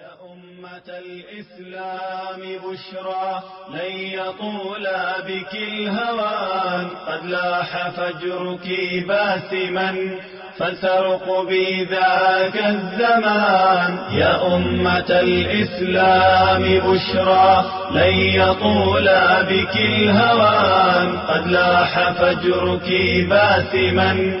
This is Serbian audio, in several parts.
يا أمة الإسلام بشرى لن يطول بك الهوان قد لاح فجرك باسما فلترق بي ذاك الزمان. يا أمة الإسلام بشرى لن يطول بك الهوان قد لاح فجرك باسما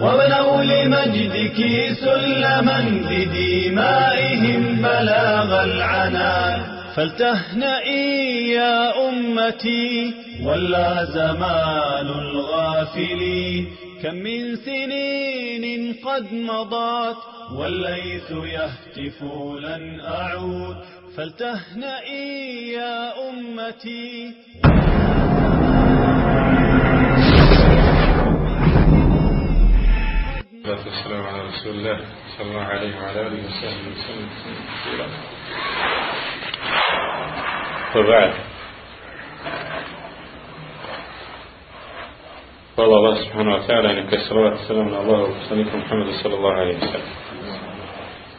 وبنوا لمجدك سلما بدمائهم بلاغ العنان. فلتهنئي يا أمتي ولا زمان الغافلين كم من سنين قد مضت والليث يهتف لن أعود. فلتهنئي يا أمتي. والسلام على رسول الله صلى الله عليه وعلى آله وصحبه وسلم كثيرا وبعد قال الله سبحانه وتعالى neka je salavat i salam na Allahu poslaniku Muhammedu sallallahu alaihi wa sallam.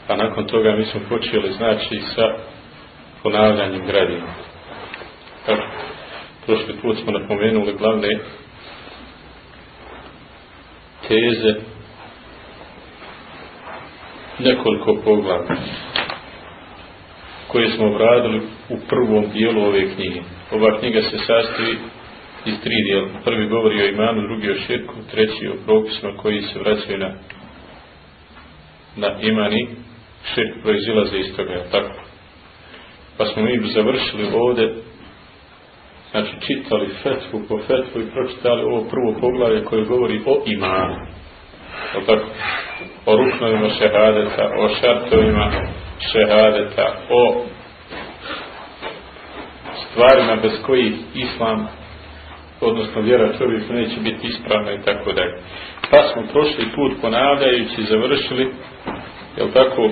A nakon toga mi smo počeli znači sa ponavljanjem gradiva. Kako? Prošli put smo napomenuli glavne teze nekoliko poglavlja koje smo obradili u prvom dijelu ove knjige. Ova knjiga se sastoji iz tri dijela. Prvi govori o imanu, drugi o širku, treći o propisima koji se vraćaju na, na imani. Širk proizilaze iz toga, tako? Pa smo mi završili ovdje znači čitali fetvu po fetvu i pročitali ovo prvo poglavlje koje govori o imanu. Tako? o ruknovima šehadeta, o šartovima šehadeta, o stvarima bez kojih islam, odnosno vjera čovjeku neće biti ispravna i tako dalje. Pa smo prošli put ponavljajući završili, jel tako,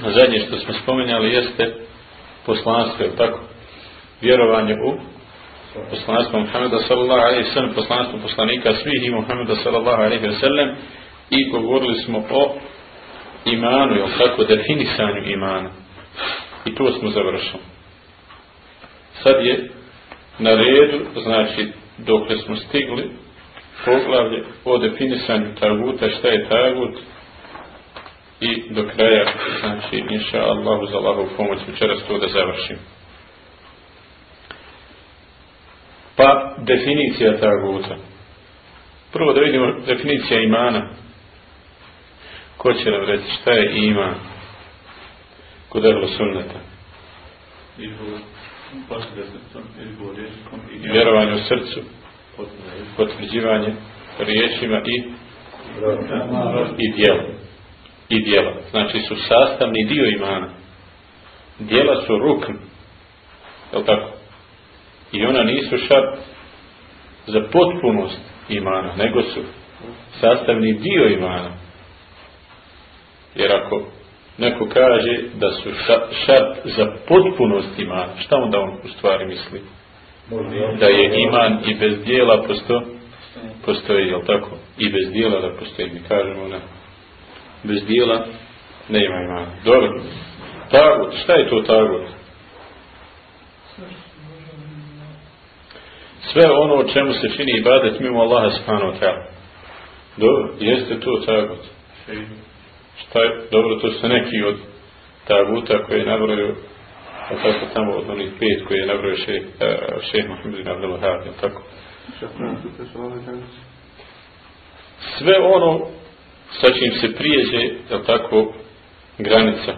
zadnje što smo spomenjali jeste poslanstvo, jel tako, vjerovanje u poslanstvo Muhammeda sallallahu alaihi sallam, poslanstvo poslanika svih i Muhammeda sallallahu alaihi sallam, i govorili smo o imanu, jel tako, definisanju imana. I to smo završili. Sad je na redu, znači, dok smo stigli, poglavlje o definisanju taguta, šta je tagut, i do kraja, znači, inša Allahu za Allahu pomoć, večeras to da završim. Pa, definicija taguta. Prvo da vidimo definicija imana. Ko će nam reći šta je iman kod Erlo Sunneta? Vjerovanje u srcu, potvrđivanje riječima i i dijela. I dijela. Znači su sastavni dio imana. Dijela su rukn. Je li tako? I ona nisu šart za potpunost imana, nego su sastavni dio imana. Jer ako neko kaže da su šart za potpunost imana, šta onda on u stvari misli? Da je iman i bez dijela posto, postoji, jel tako? I bez dijela da postoji, mi kažemo ne. Bez dijela ne ima imana. Dobro. Tagut, šta je to tagut? Sve ono o čemu se čini ibadet mimo Allaha subhanahu wa ta'ala. Dobro, jeste to tagut. Šta je, dobro, to su neki od taguta koje je nabrojio a tako tamo od onih pet koje je nabrojio šeh, šeh Mohamed ibn Abdel Wahab, je tako? Sve ono sa čim se prijeđe, je tako, granica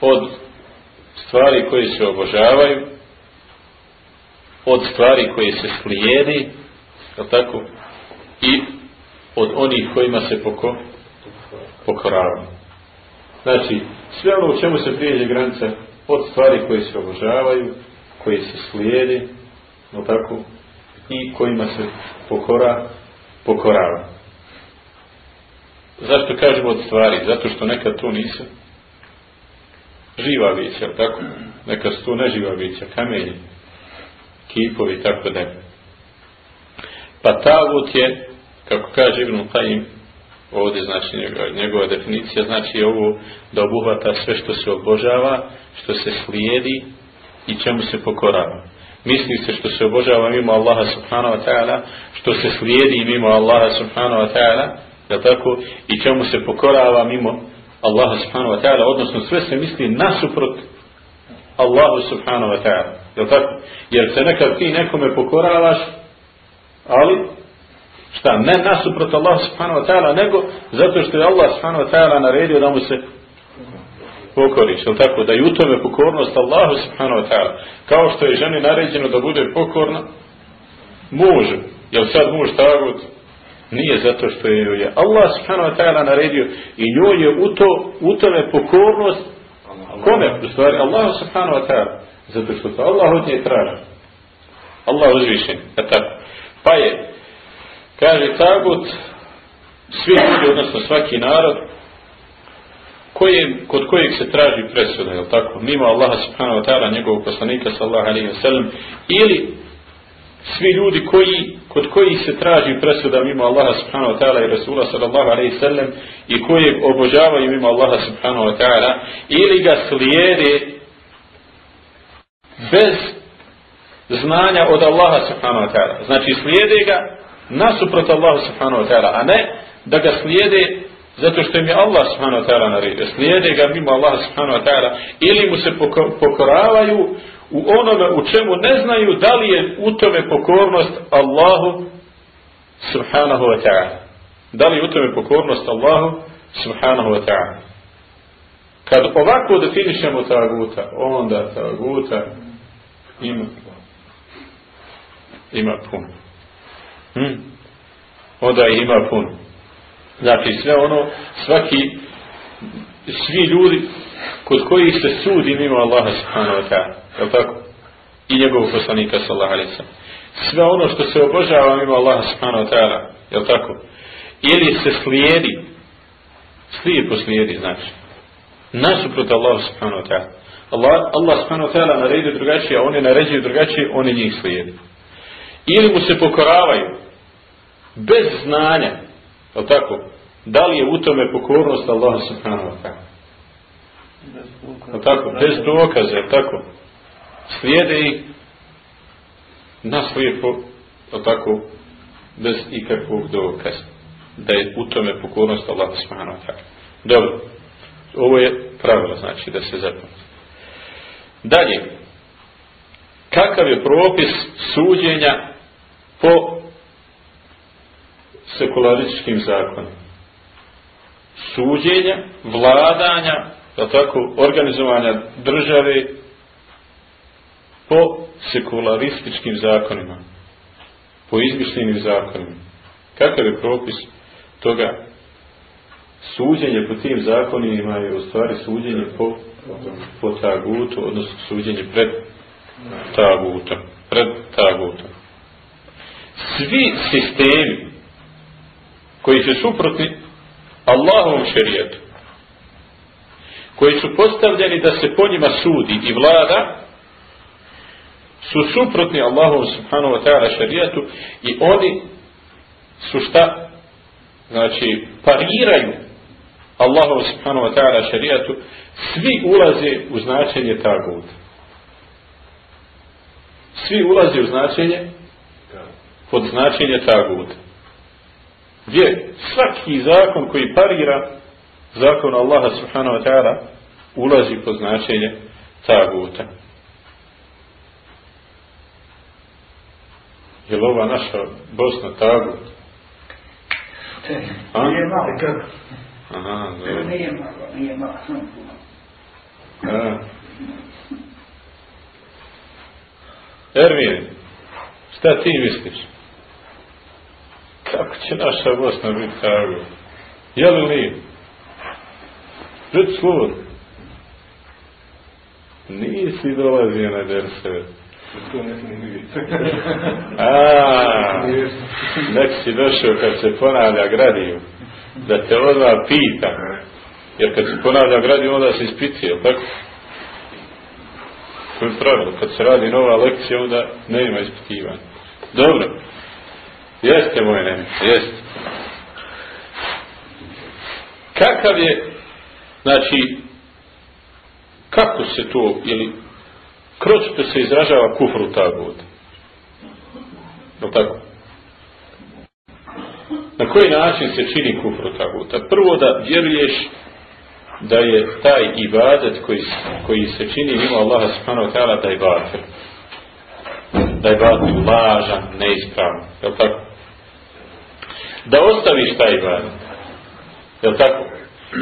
od stvari koje se obožavaju, od stvari koje se slijedi, je tako, i od onih kojima se poko, pokoravaju. Znači, sve ono u čemu se prijeđe granica od stvari koje se obožavaju koji se slijedi, no tako, i kojima se pokora, pokorava. Zašto kažemo od stvari? Zato što nekad to nisu živa bića, tako? Nekad su to neživa bića, kamenji, kipovi i tako da. Pa tagut je, kako kaže Ibn Qajim, ovdje znači njegova, njegova definicija, znači ovo da obuhvata sve što se obožava, što se slijedi i čemu se pokorava. Misli se što se obožava mimo Allaha subhanahu wa ta'ala, što se slijedi mimo Allaha subhanahu wa ta'ala, je tako, i čemu se pokorava mimo Allaha subhanahu wa ta'ala, odnosno sve se misli nasuprot Allahu subhanahu wa ta'ala. Je tako? Jer se nekad ti nekome pokoravaš, ali šta, ne nasuprot Allahu subhanahu wa ta'ala, nego zato što je Allah subhanahu wa ta'ala naredio da mu se pokoriš, je tako? Da i u tome pokornost Allahu subhanahu wa ta'ala. Kao što je ženi naređeno da bude pokorna mužu. Jel sad muž tagut? Nije zato što je joj je Allah subhanahu wa ta'ala naredio i njoj je u, to, u tome pokornost kome? U stvari Allah subhanahu wa ta'ala. Zato što to Allah od nje traži. Allah uzvišen. Je tako? Pa je, kaže tagut, svi ljudi, odnosno svaki narod, koje, kod kojeg se traži presuda, je tako? Mimo Allaha subhanahu wa ta'ala, njegovog poslanika sallahu alaihi wa sallam, ili svi ljudi koji, kod kojih se traži presuda mimo Allaha subhanahu wa ta'ala i Rasula sallallahu alaihi sallam i kojeg obožavaju mimo Allaha subhanahu wa ta'ala ili ga slijede bez znanja od Allaha subhanahu wa ta'ala. Znači slijede ga nasuprot Allaha subhanahu wa ta'ala, a ne da ga slijede zato što im je Allah subhanahu wa ta'ala naredio. Slijede ga mimo Allaha subhanahu wa ta'ala ili mu se pokoravaju u onome u čemu ne znaju da li je u tome pokornost Allahu subhanahu wa ta'ala. Da li je u tome pokornost Allahu subhanahu wa ta'ala. Kad ovako definišemo taguta, onda taguta ima ima puno. Hm? Onda ima puno. Znači sve ono, svaki, svi ljudi kod kojih se sudi mimo Allaha subhanahu wa ta'ala. Je tako? I njegovog poslanika sallallahu alaihi sallam. Sve ono što se obožava mimo Allaha subhanahu wa ta'ala. Je tako? Ili se slijedi, slijepo slijedi, znači. Nasuprot Allaha subhanahu wa ta'ala. Allah, Allah subhanahu wa ta'ala naredio drugačije, a oni naređuju drugačije, oni njih slijedi. Ili mu se pokoravaju, bez znanja, je tako? Da li je u tome pokornost Allaha subhanahu wa ta'ala? tako, bez dokaze, tako. Slijede ih naslijepo, tako, bez ikakvog dokaza. Da je u tome pokornost Allah subhanahu wa ta'ala. Dobro. Ovo je pravilo, znači, da se zapamati. Dalje. Kakav je propis suđenja po sekularističkim zakonima? Suđenja, vladanja da tako, organizovanja države po sekularističkim zakonima, po izmišljenim zakonima. Kakav je propis toga suđenje po tim zakonima je u stvari suđenje po, po tagutu, odnosno suđenje pred tagutom. Pred tagutom. Svi sistemi koji su suprotni Allahovom šerijetu, koji su postavljeni da se po njima sudi i vlada, su suprotni Allahu subhanahu wa ta'ala šarijatu i oni su šta? Znači, pariraju Allahu subhanahu wa ta'ala šarijatu, svi ulaze u značenje tagut. Svi ulaze u značenje pod značenje tagut. Gdje svaki zakon koji parira zakon Allaha subhanahu wa ta'ala ulazi pod značenje taguta. Je li ova naša Bosna tagut? A? Nije malo, kako? Aha, dobro. Nije malo, nije malo. Ermin, šta ti misliš? Kako će naša Bosna biti tagut? Je li nije? Reci slobodno. Nisi dolazio na derseve. To ne smije vidjeti. A, nek si došao kad se ponavlja gradiju, da te odmah pita. Jer kad se ponavlja gradiju, onda se ispiti, jel tako? To je pravilo. Kad se radi nova lekcija, onda ne ima ispitivanja. Dobro. Jeste moje nemi, jeste. Kakav je, znači, kako se to, ili kroz što se izražava kufru tagut? Je tako? Na koji način se čini kufru taguta? Prvo da vjeruješ da je taj ibadet koji, koji se čini mimo Allaha subhanahu wa ta'ala da je batil. Da je batil lažan, neispravan. Je tako? Da ostaviš taj ibadet. Je tako?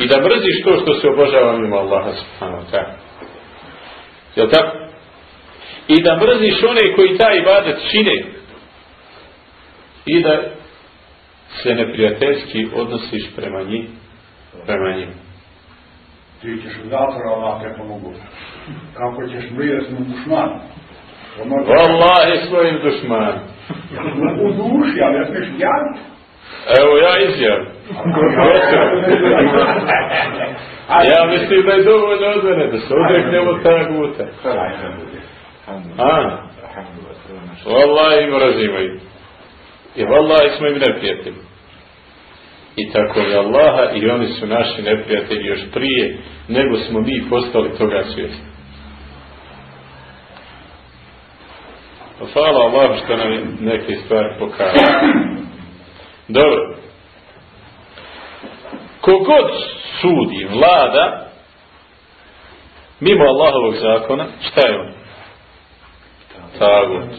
I da mrziš to što se obožava mimo Allaha subhanahu wa ta'ala. Je tako? I da mrziš one koji taj ibadet čine. I da se neprijateljski odnosiš prema njih, prema njim. Ti ćeš u zatvora te pomogu. Kako ćeš mrijeti mu dušman? Wallahi svojim dušman. U duši, ali ja smiješ javiti. Evo ja izjavim. Ja mislim da je dovoljno od mene da se odreknemo taguta. A? Wallahi mrazimo ih. I wallahi smo im neprijatelji. I tako je Allaha i oni su naši neprijatelji još prije nego smo mi postali toga svjesni. Pa hvala Allah što nam je neke stvari pokazao. Dobro. Kogod sudi, vlada, mimo Allahovog zakona, šta je on? Tagut.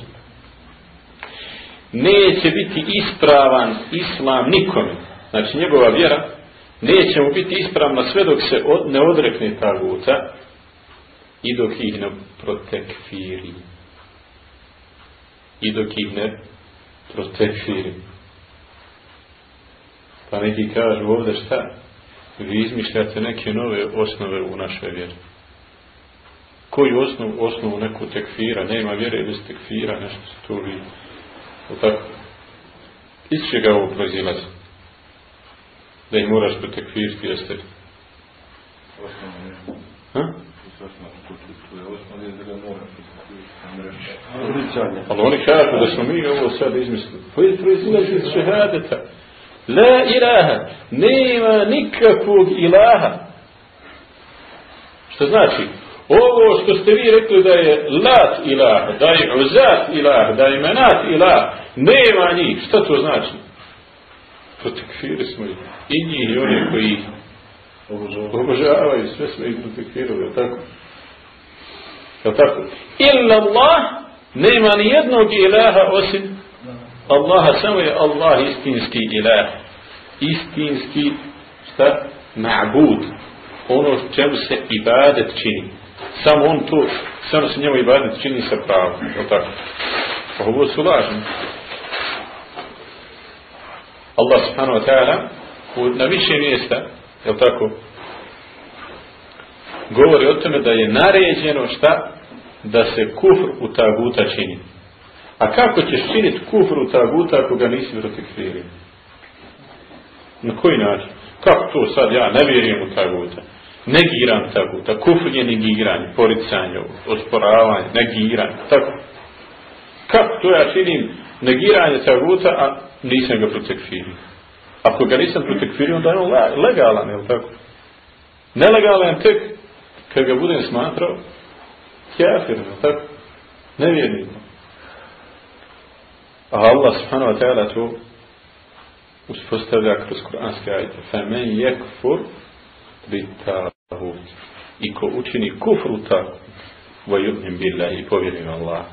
Neće biti ispravan islam nikome. Znači njegova vjera neće mu biti ispravna sve dok se od, ne odrekne taguta i dok ih ne protekfiri. I dok ih ne protekfiri. Pa neki kažu ovdje šta? Vi izmišljate neke nove osnove u našoj vjeri. Koju osnovu? Osnovu neku tekfira. Nema vjere bez tekfira, nešto se tu vidi. O tako? Iz čega ovo proizilazi? Da ih moraš protekfiriti, jeste? Ha? Ali oni kažu da smo mi ovo sad izmislili. Pa je proizilazi iz šehadeta. La ilaha. Nema nikakvog ilaha. Što znači? Ovo što ste vi rekli da je lat ilah, da je uzat ilah, da je menat ilah, nema njih. Šta to znači? Protekfiri smo ih. I njih i oni koji ih obožavaju, sve smo ih protekfirili, je tako? Je tako? Illa Allah nema ni jednog ilaha osim Allaha, samo je Allah istinski ilah. Istinski, šta? Ma'bud. Ono čemu se ibadet čini. Samo on to, samo se njemu ibadet čini sa pravom. Je tako? Pa ovo su lažni. Allah subhanahu wa ta'ala na više mjesta, je tako, govori o tome da je naređeno šta? Da se kufr u taguta čini. A kako ćeš činiti kufr u taguta ako ga nisi protekfirio? Na koji način? Kako to sad ja ne vjerujem u taguta? Negiram taguta. Kufr je negiranje, poricanje, osporavanje, negiranje. Tako. Kako to ja činim negiranje taguta, a nisam ga protekfirio? Ako ga nisam protekfirio, onda je on legalan, je li tako? Nelegalan tek kad ga budem smatrao kjafir, je li tako? Nevjernikom. A Allah subhanahu wa ta'ala to uspostavlja kroz kuranske ajte. Femen yekfur bi tahut. I ko učini kufru tahut, vajubnim billahi i povjerim Allah.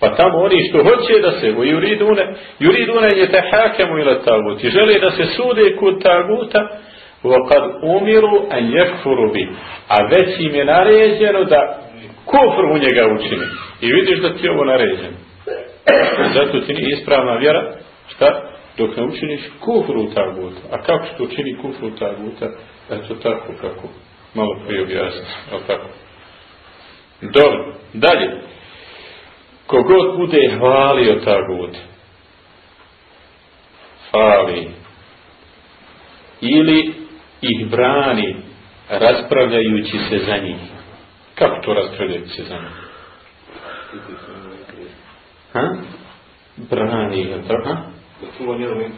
Pa tamo oni što hoće da se, juridune, juridune je tehakemu ila tagut. I žele da se sude kod taguta, kad umiru an yekfuru bi. A već im je naređeno da kufr u njega učini. I vidiš da ti je ovo naređeno. Zato ti nije ispravna vjera, šta? Dok ne učiniš kufru taguta. A kako što učini kufru taguta? Eto tako kako malo prije objasniš. Evo tako. Dobro, dalje. kogod bude hvalio tagut, fali, ili ih brani raspravljajući se za njih. Kako to raspravljajući se za njih? Ha? Brani,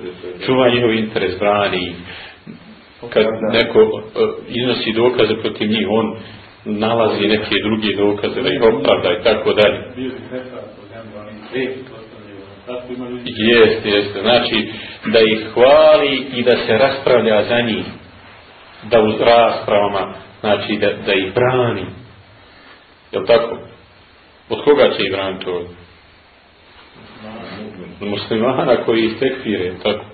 je to, ha? Čuva njihov interes, brani. Kad neko uh, iznosi dokaze protiv njih, on nalazi neke druge dokaze, da ih opravda i tako dalje. Jeste, jeste. Znači, da ih hvali i da se raspravlja za njih. Da uz raspravama, znači da, da ih brani. Jel tako? Od koga će ih braniti to? Muslimana koji ih tekfire, tako?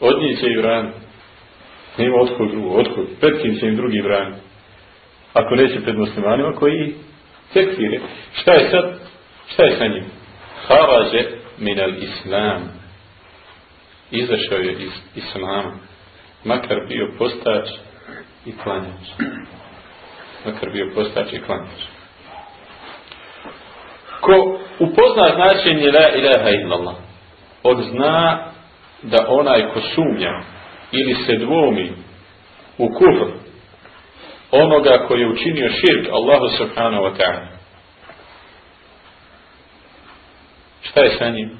Od njih će ih braniti. Nema odkog drugo, odkog. Pred kim će im drugi braniti? Ako neće pred muslimanima koji tekfire. Šta je sad? Šta je sa njim? Haraže min al islam. Izašao je iz islama. Makar bio postač i klanjač. Makar bio postač i klanjač. Ko upozna značenje la ilaha illallah, od zna da onaj ko sumnja ili se dvomi u kufr onoga koji je učinio širk Allahu subhanahu wa ta'ala. Šta je sa njim?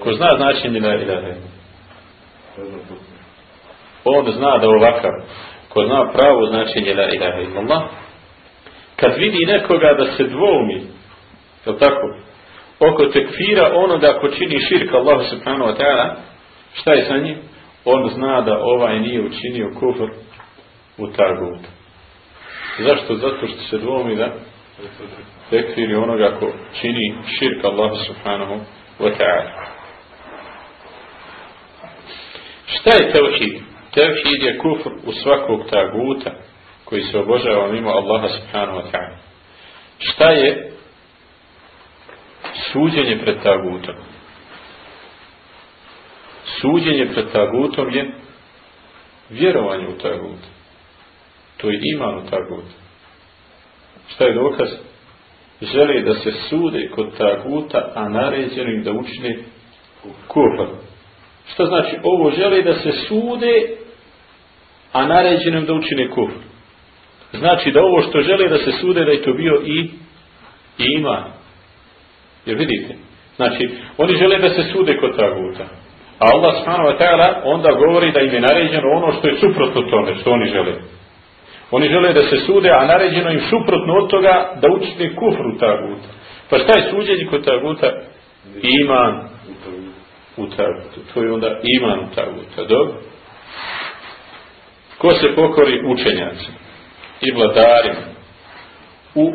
Ko zna značenje la ilaha on zna da ovakav ko zna pravo značenje la ilaha illallah kad vidi nekoga da se dvoumi je tako? Oko tekfira onoga ko čini širka Allah subhanahu wa ta'ala šta je sa njim? On zna da ovaj nije učinio kufr u tagut zašto? zato što se dvoumi da tekfiri onoga ko čini širka Allah subhanahu wa ta'ala. Šta je tevhid? Tevhid je kufr u svakog taguta koji se obožava mimo Allaha subhanahu wa ta'ala. Šta je suđenje pred tagutom? Suđenje pred tagutom je vjerovanje u tagut. To je iman u tagut. Šta je dokaz? Žele da se sude kod taguta, a naređeno im da učine kufr. Što znači? Ovo žele da se sude, a naređeno im da učine kufr. Znači da ovo što žele da se sude, da je to bio i, i ima. Jer vidite? Znači, oni žele da se sude kod taguta. A Allah subhanahu wa ta'ala onda govori da im je naređeno ono što je suprotno tome, što oni žele. Oni žele da se sude, a naređeno im suprotno od toga da učine kufr u taguta. Pa šta je suđenje kod taguta? Iman u taguta. To je onda iman u taguta. Dobro? Ko se pokori učenjacima i vladarima u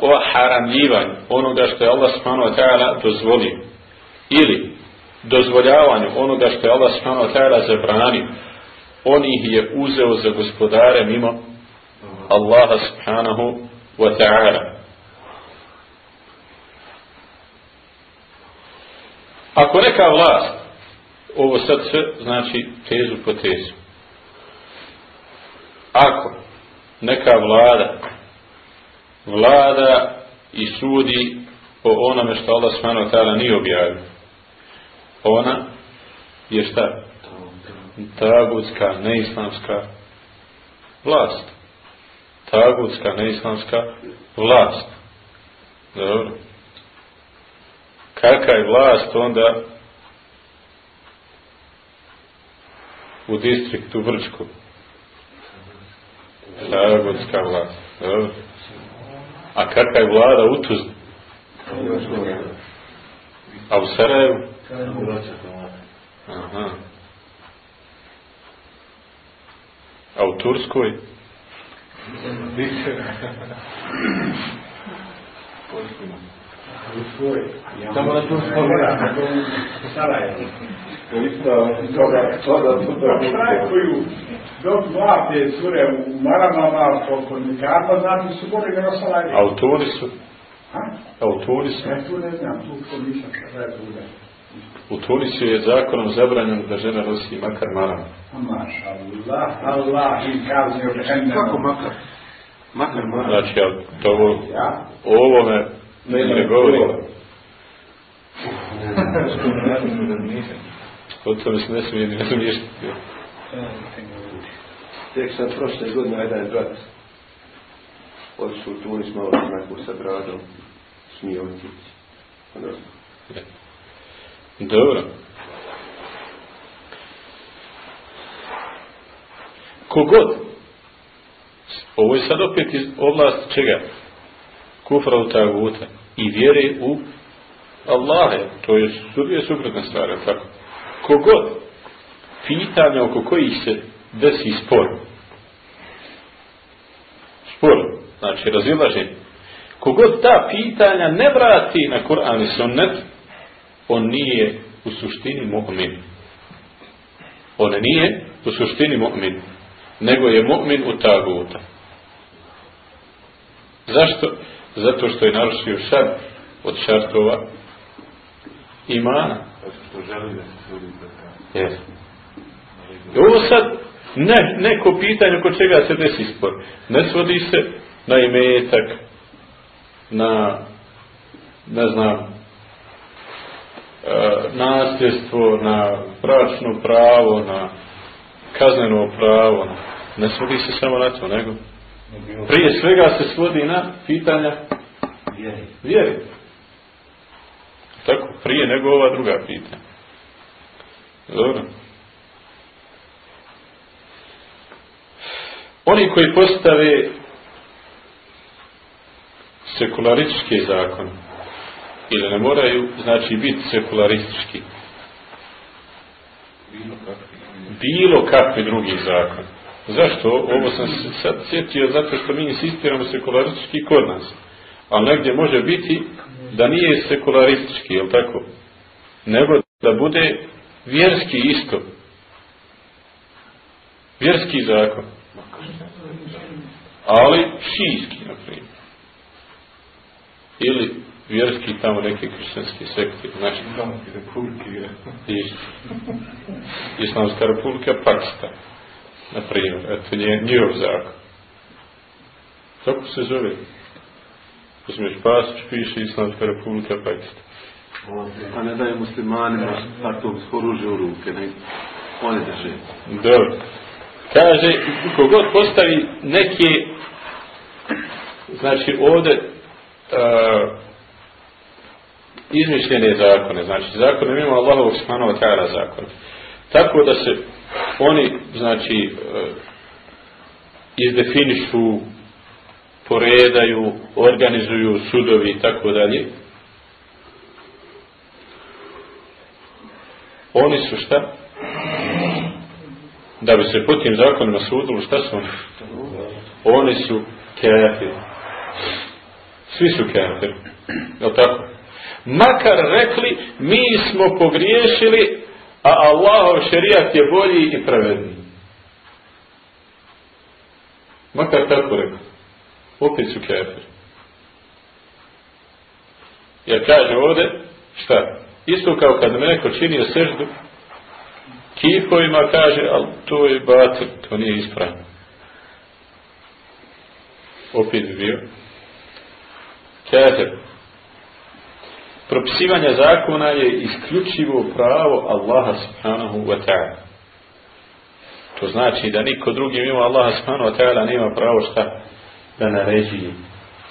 oharamljivanju onoga što je Allah subhanahu wa ta'ala dozvolio ili dozvoljavanju onoga što je Allah subhanahu wa ta'ala zabranio on ih je uzeo za gospodare mimo Allaha subhanahu wa ta'ala Ako neka vlast, ovo sad sve znači tezu po tezu. Ako neka vlada vlada i sudi po onome što Allah smano tada nije objavio, ona je šta? Tagutska, neislamska vlast. Tagutska, neislamska vlast. Dobro kakva je vlast onda u distriktu Vrčku Zagorska vlast Dobro. a kakva je vlada u Tuzli a u Sarajevu Aha. a u Turskoj Samo na tu spomena, Sarajevo. To isto, toga, toga, toga, dok cure u Maramama, po znači su boli na Sarajevo. A u Tunisu? A? A u Tunisu? Ja tu ne znam, tu ko nisam, kada je tu ne. U Tunisu je zakonom zabranjeno da žena nosi makar maram. Maša Allah, Allah im kaznio džehennemu. Kako makar? Makar mora. Znači, ali to ovo, Ja? Ovome ne govori. O tome se ne smije ni razmišljati. Tek sad prošle godine jedan brat otišao u Tunis malo onako sa bradom, smije otići. Ono, Dobro. Kogod, ovo je sad opet iz oblasti čega? Kufra u taguta i vjere u Allahe, to je dvije suprotne stvari, jel tako? Kogod pitanja oko kojih se desi spor, spor, znači razilaženje, kogod ta pitanja ne vrati na Kur'an i sunnet, on nije u suštini mu'min. On nije u suštini mu'min, nego je mu'min u taguta. Zašto? Zato što je narušio šart od šartova imana. Što želi da se sudi za to. Yes. I ovo sad ne, neko pitanje kod čega se desi spor. Ne svodi se na imetak, na ne znam e, nasljedstvo, na bračno pravo, na kazneno pravo. na- Ne svodi se samo na to, nego prije svega se svodi na pitanja vjeri. Tako, prije nego ova druga pitanja. Dobro. Oni koji postave sekularističke zakone, ili ne moraju, znači biti sekularistički, bilo kakvi drugi zakon. Zašto? Ovo sam se sad sjetio zato što mi insistiramo sekularistički kod nas. Ali negdje može biti da nije sekularistički, jel tako? Nego da bude vjerski isto. Vjerski zakon. Ali šijski, na primjer. Ili vjerski tamo neke kršćanske sekte. Znači, republike. Islamska republika Pakistan. Na primjer, eto nje, njihov zakon. Kako se zove? Uzmeš pasić, piše Islamska republika Pakistan. A ne daje muslimanima atomsko oružje u ruke, ne oni drže. Dobro. Kaže, kogod postavi neke, znači ovde, uh, izmišljene zakone, znači zakone mimo Allahovog subhanahu wa ta'ala zakone. Tako da se oni, znači, uh, izdefinišu, poredaju, organizuju sudovi i tako dalje. Oni su šta? Da bi se po tim zakonima sudilo, šta su oni? Oni su kafiri. Svi su kafiri. Je tako? Makar rekli, mi smo pogriješili, a Allahov šerijat je bolji i pravedniji. Makar tako rekli. Opet su kafiri. Jer kaže ovde, šta? Isto kao kad me neko činio seždu, kipovima kaže, ali to je batil, to nije ispravno. Opet bi bio. Kafir. Propisivanje zakona je isključivo pravo Allaha subhanahu wa ta'ala. To znači da niko drugi mimo Allaha subhanahu wa ta'ala nema pravo šta da naređuje,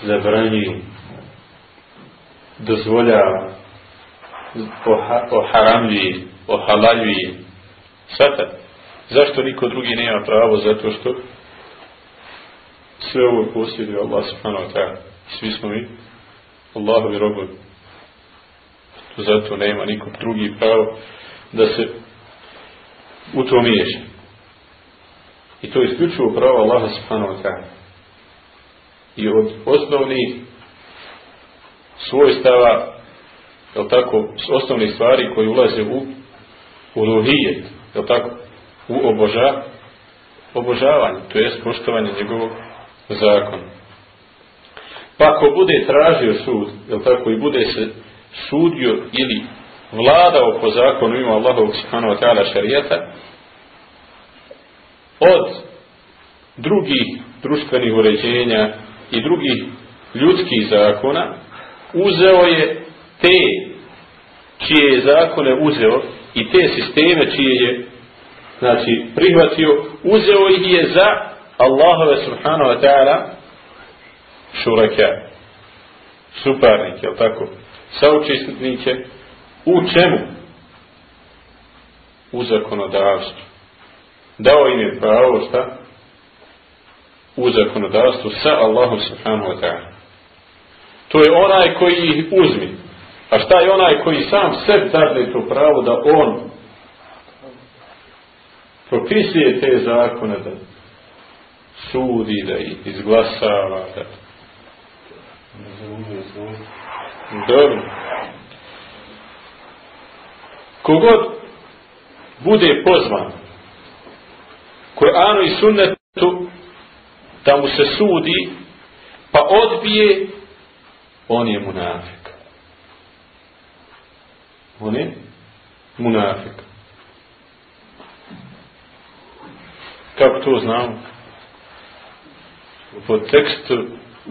zabranjuje, dozvoljava, oha, oharamljuje, ohalaljuje. Svata. Zašto niko drugi nema pravo? Zato što sve ovo posjeduje Allah subhanahu wa ta'ala. Svi smo mi Allahovi robovi. Zato nema niko drugi pravo da se u to miješa. I to je isključivo pravo Allaha subhanahu wa ta'ala. I od osnovnih svojstava, je tako, osnovnih stvari koji ulaze u uluhijet, je tako, u oboža, obožavanje, to jest poštovanje njegovog zakona. Pa ako bude tražio sud, je tako, i bude se sudio ili vladao po zakonu ima Allahovog subhanahu wa ta'ala šarijeta, od drugih društvenih uređenja i drugih ljudskih zakona, uzeo je te čije je zakone uzeo i te sisteme čije je znači prihvatio, uzeo ih je za Allahove subhanahu wa ta'ala šuraka suparnike, jel tako saučesnike u čemu? U zakonodavstvu. Dao im je pravo šta? U zakonodavstvu sa Allahom subhanahu wa ta'ala. To je onaj koji ih uzmi. A šta je onaj koji sam sebi dadne to pravo da on propisuje te zakone da sudi, da ih izglasava da dobro. Kogod bude pozvan Kur'anu i sunnetu da mu se sudi pa odbije on je munafik. On je munafik. Kako to znamo? Po tekstu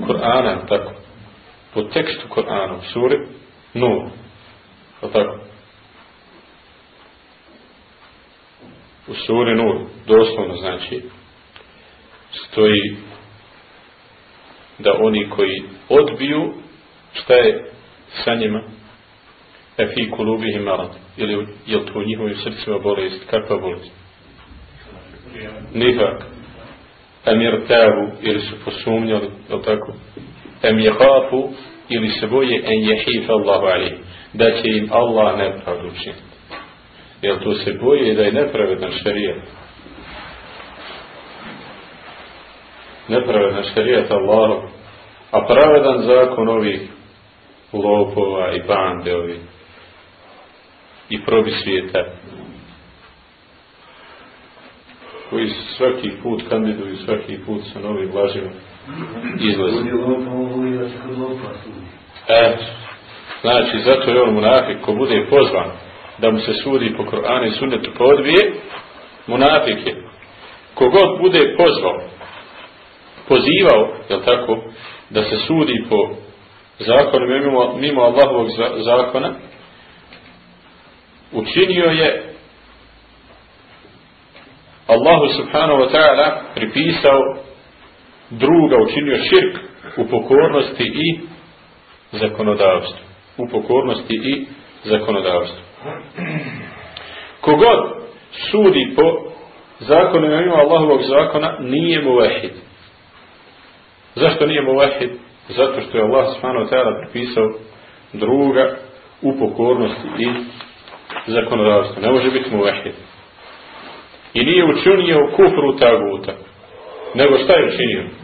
Kur'ana tako po tekstu Kur'ana u suri Nur. Tako? U suri Nur doslovno znači stoji da oni koji odbiju šta je sa njima? E fi kulubihim marad. Ili je to u njihovim srcima bolest? Kakva bolest? Nifak. Em jertavu ili su posumnjali je tako em jehafu ili se boje en jehifa Allahu alih da će im Allah nepravdu učiniti. Jer to se boje da je nepravedan šarijat nepravedan šarijat Allahu. A pravedan zakon ovih lopova i bande ovih. I probi svijeta. Koji svaki put kandiduju svaki put sa novim lažima izlazi e, znači zato je on munafik ko bude pozvan da mu se sudi po Koranu i sunnetu po odbije. Munafik je. Kogod bude pozvao pozivao, je tako, da se sudi po zakonu mimo, mimo Allahovog zakona, učinio je Allahu subhanahu wa ta'ala pripisao druga, učinio širk u pokornosti i zakonodavstvu. U pokornosti i zakonodavstvu. Kogod sudi po zakonima mimo Allahovog zakona, nije mu vahid. Zašto nije mu vahid? Zato što je Allah subhanahu ta'ala pripisao druga u pokornosti i zakonodavstvo. Ne može biti mu vahid. I nije učinio kufru taguta. Nego šta je učinio?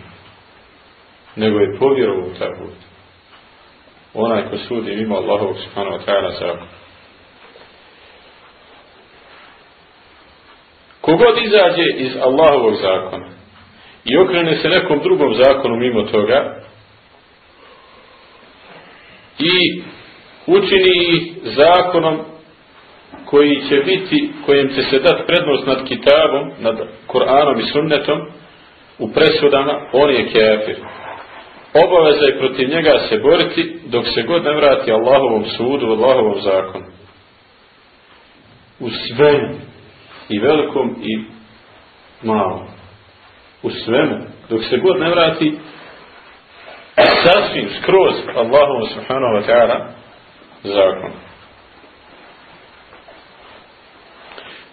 Nego je povjerovao u tagut. Onaj ko sudi ima Allahovog subhanahu wa ta'ala zakon. Kogod izađe iz Allahovog zakona i okrene se nekom drugom zakonu mimo toga i učini zakonom koji će biti, kojem će se dati prednost nad kitabom, nad Koranom i sunnetom, u presudama, on je kafir. Obaveza je protiv njega se boriti dok se god ne vrati Allahovom sudu, Allahovom zakonu. U svemu, i velikom i malom. U svemu, dok se god ne vrati sasvim, skroz Allahovom subhanahu wa ta'ala zakonu.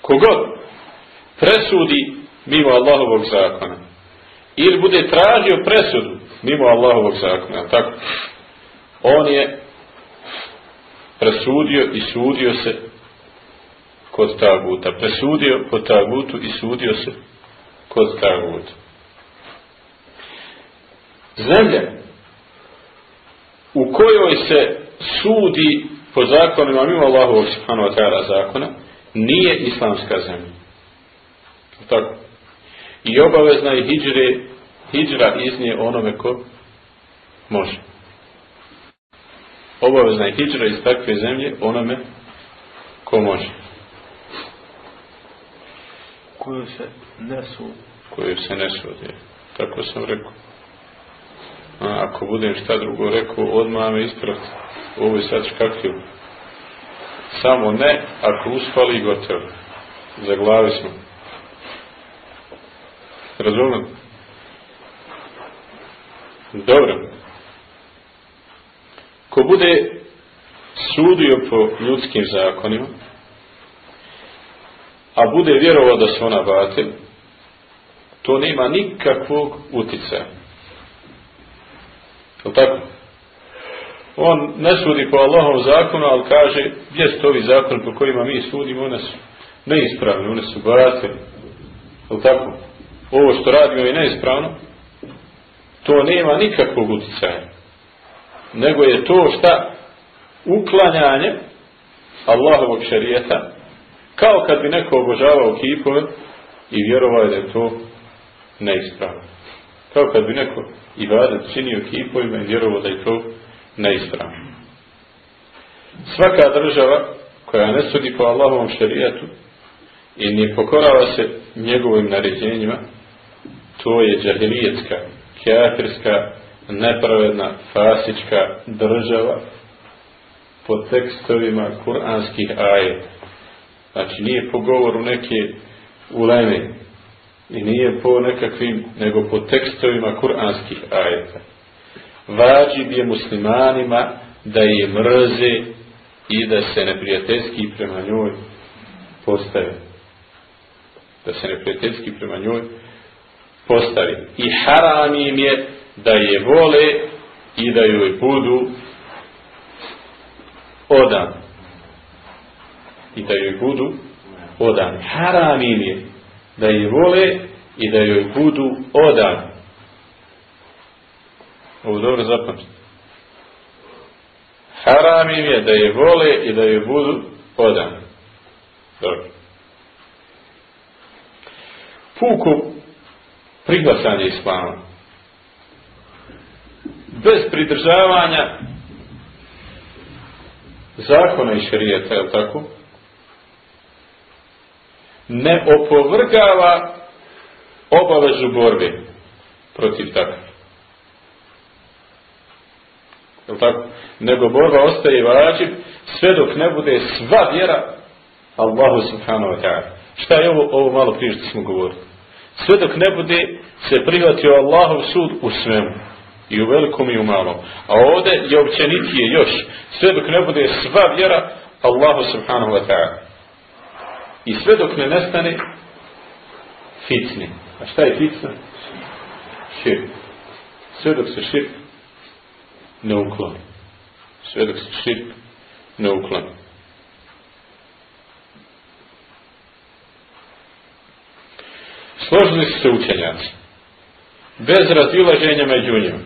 kogod presudi mimo Allahovog zakona ili bude tražio presudu mimo Allahovog zakona tako on je presudio i sudio se kod taguta presudio kod tagutu i sudio se kod taguta zemlja u kojoj se sudi po zakonima mimo Allahovog subhanahu wa ta'ala zakona nije islamska zemlja. Tako. I obavezna je hijđre, hijđra iz nje onome ko može. Obavezna je hijđra iz takve zemlje onome ko može. Koju se ne sudi. Koju se ne sudi. Tako sam rekao. A ako budem šta drugo rekao, odmah me ispraviti. Ovo je sad škakljivo. Samo ne, ako uspali, gotovo. Za glavi smo. Razumijem? Dobro. Ko bude sudio po ljudskim zakonima, a bude vjerovao da se ona batil, to nema nikakvog uticaja. Je tako? On ne sudi po Allahom zakonu, ali kaže, gdje su ovi zakoni po kojima mi sudimo, one su neispravne, one su batil. Je tako? Ovo što radimo je neispravno, to nema nikakvog uticaja. Nego je to šta? Uklanjanje Allahovog šarijeta, kao kad bi neko obožavao kipove i vjerovao je da je to neispravno. Kao kad bi neko i vada činio kipovima i vjerovao da je to neispravno. Svaka država koja ne sudi po Allahovom šarijetu i ne pokorava se njegovim naređenjima, to je džahilijetska, kafirska, nepravedna, fasička država po tekstovima kuranskih ajeta. Znači nije po govoru neke uleme i nije po nekakvim, nego po tekstovima kuranskih ajeta. Vađib je muslimanima da je mrze i da se neprijateljski prema njoj postave. Da se neprijateljski prema njoj postavi. I haram im je da je vole i da joj budu odan. I da joj budu odan. Haram im je da je vole i da joj budu odan. Ovo dobro zapamtite. Haram im je da je vole i da joj budu odan. Dobro. Puku prihvaćanje islama. Bez pridržavanja zakona i šarijeta, je tako? Ne opovrgava obavezu borbe protiv takve. Je tako? Nego borba ostaje vađiv sve dok ne bude sva vjera Allahu subhanahu wa ta'ala. Šta je ovo, ovo malo prije što smo govorili? Sve dok ne bude se prihvatio Allahov sud u svemu. I u velikom i u malom. A ovdje je općenitije još. Sve dok ne bude sva vjera Allahu subhanahu wa ta'ala. I sve dok ne nestane fitni. A šta je fitna? Širk. Sve dok se širk ne ukloni. Sve dok se širk ne ukloni. Složili su se učenjaci. Bez razilaženja među njima.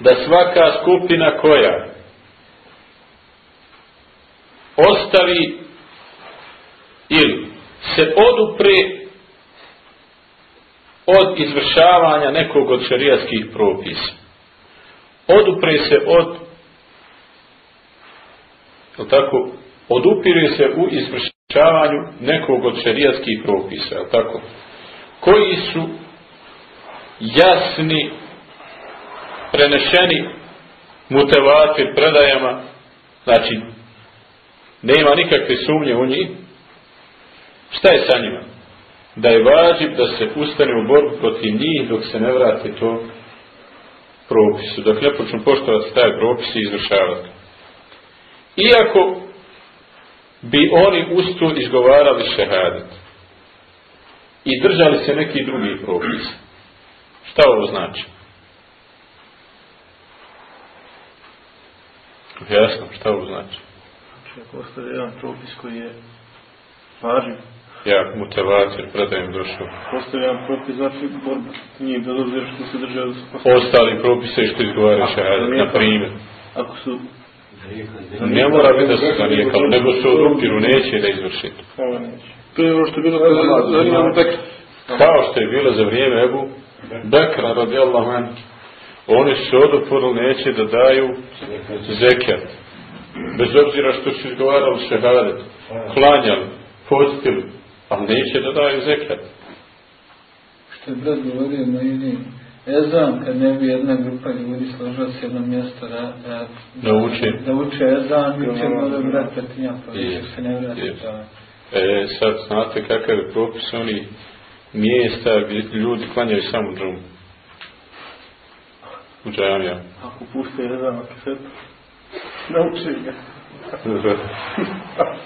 Da svaka skupina koja ostavi ili se odupre od izvršavanja nekog od šarijatskih propisa. Odupre se od tako, odupire se u izvršavanju nekog od šarijatskih propisa, tako, koji su jasni, prenešeni mutevatir predajama, znači, nema nikakve sumnje u njih, šta je sa njima? Da je važiv da se ustane u borbu protiv njih dok se ne vrati to propisu, dok ne počnu poštovati taj propis i izvršavati. Iako bi oni ustu izgovarali šehadet i držali se neki drugi propis. Šta ovo znači? Jasno, šta ovo znači? Znači, ako ostaje jedan propis koji je važiv, Ja mutevatir, predajem došao. postoji jedan propis, znači borba njih, bez obzira što se postavljeni. Ostali propise što izgovaraju šehadet, na primjer. Ako su, Ne mora biti da su zanijekali, nego se odupiru, neće da izvrši. To je ono što je bilo kada zanimamo tek. Kao što je bilo za vrijeme Ebu Bekra radijallahu anhu. Oni su se oduporili, neće da daju zekijat. Bez obzira što su izgovarali šehadet, klanjali, postili, ali neće da daju zekijat. što je brat govorio na ili ezan, kad ne bi jedna grupa ljudi složila se jedno mjesto da, da, Da uče. da uče ezan, mi ćemo da brat petinja, pa se ne vrati je. to. E, sad znate kakav je propis onih mjesta gdje ljudi klanjaju samo džumu. U džamija. Ako pušte jedan na kasetu, nauči ga.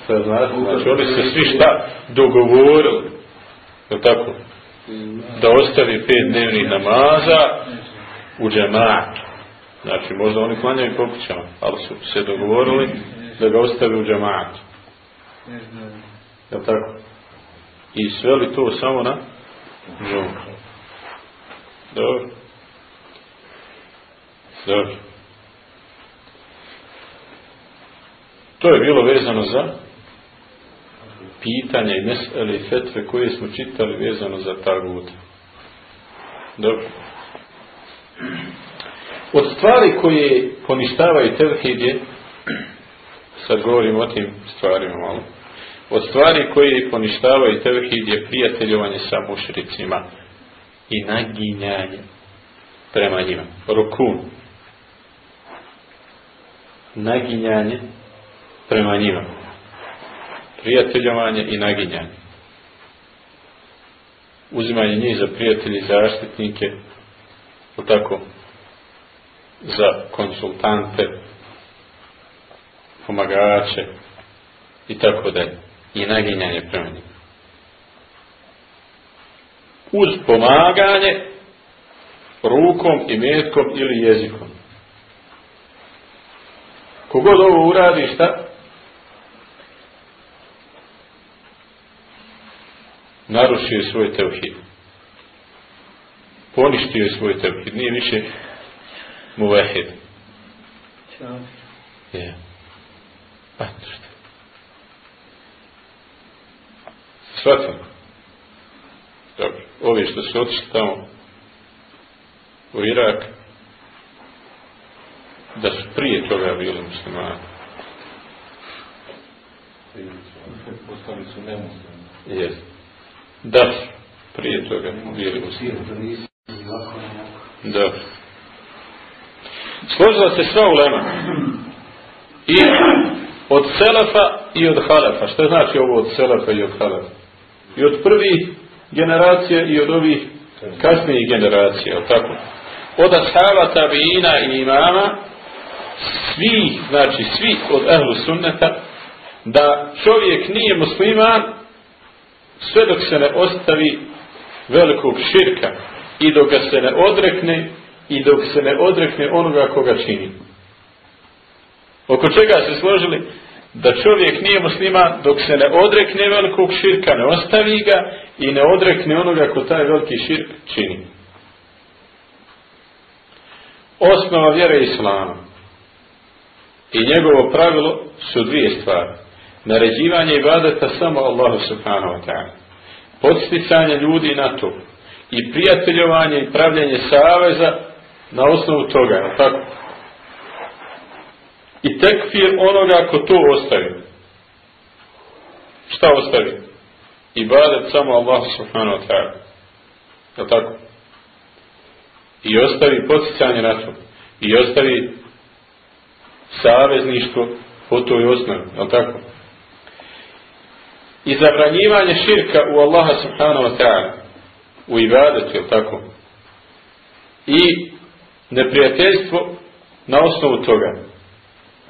Sad znate, znači oni se svi šta dogovorili, je tako? Da ostavi pet dnevnih namaza u džematu. Znači, možda oni klanjaju po kućama, ali su se dogovorili da ga ostavi u džematu. Je tako? I sveli to samo na džumu. Dobro. Dobro. To je bilo vezano za pitanja i mesele i fetve koje smo čitali vezano za tagut. Dobro. Od stvari koje poništavaju tevhid je, sad govorim o tim stvarima malo, od stvari koje poništavaju tevhid je prijateljovanje sa mušricima i naginjanje prema njima. Rukun. Naginjanje prema njima. Prijateljovanje i naginjanje. Uzimanje njih za prijatelji zaštitnike, tako, za konsultante, pomagače i tako dalje. I naginjanje prema njima. Uz pomaganje rukom i metkom ili jezikom. Kogod ovo uradi, šta? Narušio je svoj tevhid. Poništio je svoj tevhid. Nije više muvehid. Ćao. Je. Pa, šta? Svatamo. Dobro. Ovi što su otišli tamo u Irak, da su prije toga bili muslimani. Postali su nemuslimi. Jest. Da prije toga bili muslimani. Da. Složila se sva ulema. I od selefa i od halefa. Šta znači ovo od selefa i od halefa? I od prvih generacija i od ovih kasnijih generacija, tako? Od ashaba, tabiina i imama, svi, znači svi od ehlu sunneta, da čovjek nije musliman sve dok se ne ostavi velikog širka i dok ga se ne odrekne i dok se ne odrekne onoga koga čini. Oko čega se složili? Da čovjek nije musliman dok se ne odrekne velikog širka, ne ostavi ga i ne odrekne onoga ko taj veliki širk čini. Osnova vjere Islama i njegovo pravilo su dvije stvari. Naređivanje ibadeta samo Allahu subhanahu wa ta'ala. Podsticanje ljudi na to. I prijateljovanje i pravljanje saveza na osnovu toga, je tako? I tekfir onoga ko to ostavi. Šta ostavi? Ibadet samo Allah subhanahu wa ta'ala. Je tako? I ostavi podsticanje na to. I ostavi savezništvo po toj osnovi. Je tako? I zabranjivanje širka u Allaha subhanahu wa ta'ala. U ibadetu, je tako? I neprijateljstvo na osnovu toga.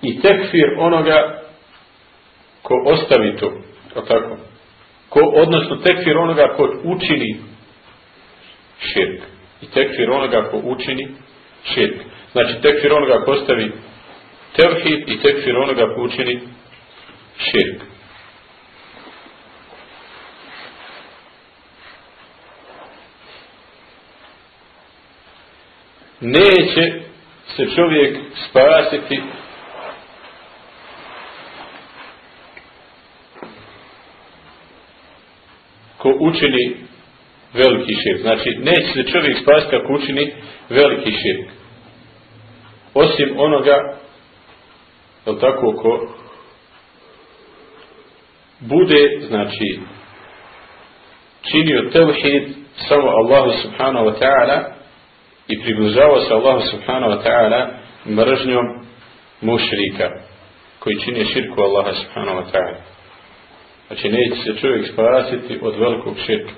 I tekfir onoga ko ostavi to. Je li tako? Ko, odnosno tekfir onoga ko učini širk. I tekfir onoga ko učini širk. Znači tekfir onoga ko ostavi tevhid i tekfir onoga ko učini širk. Neće se čovjek spasiti ko učini veliki širk. Znači, neće se čovjek spasiti ako učini veliki širk. Osim onoga, je tako, ko bude, znači, činio tevhid samo Allahu subhanahu wa ta'ala i približavao se Allahu subhanahu wa ta'ala mržnjom mušrika koji čini širku Allaha subhanahu wa ta'ala. Znači neće se čovjek spasiti od velikog širka.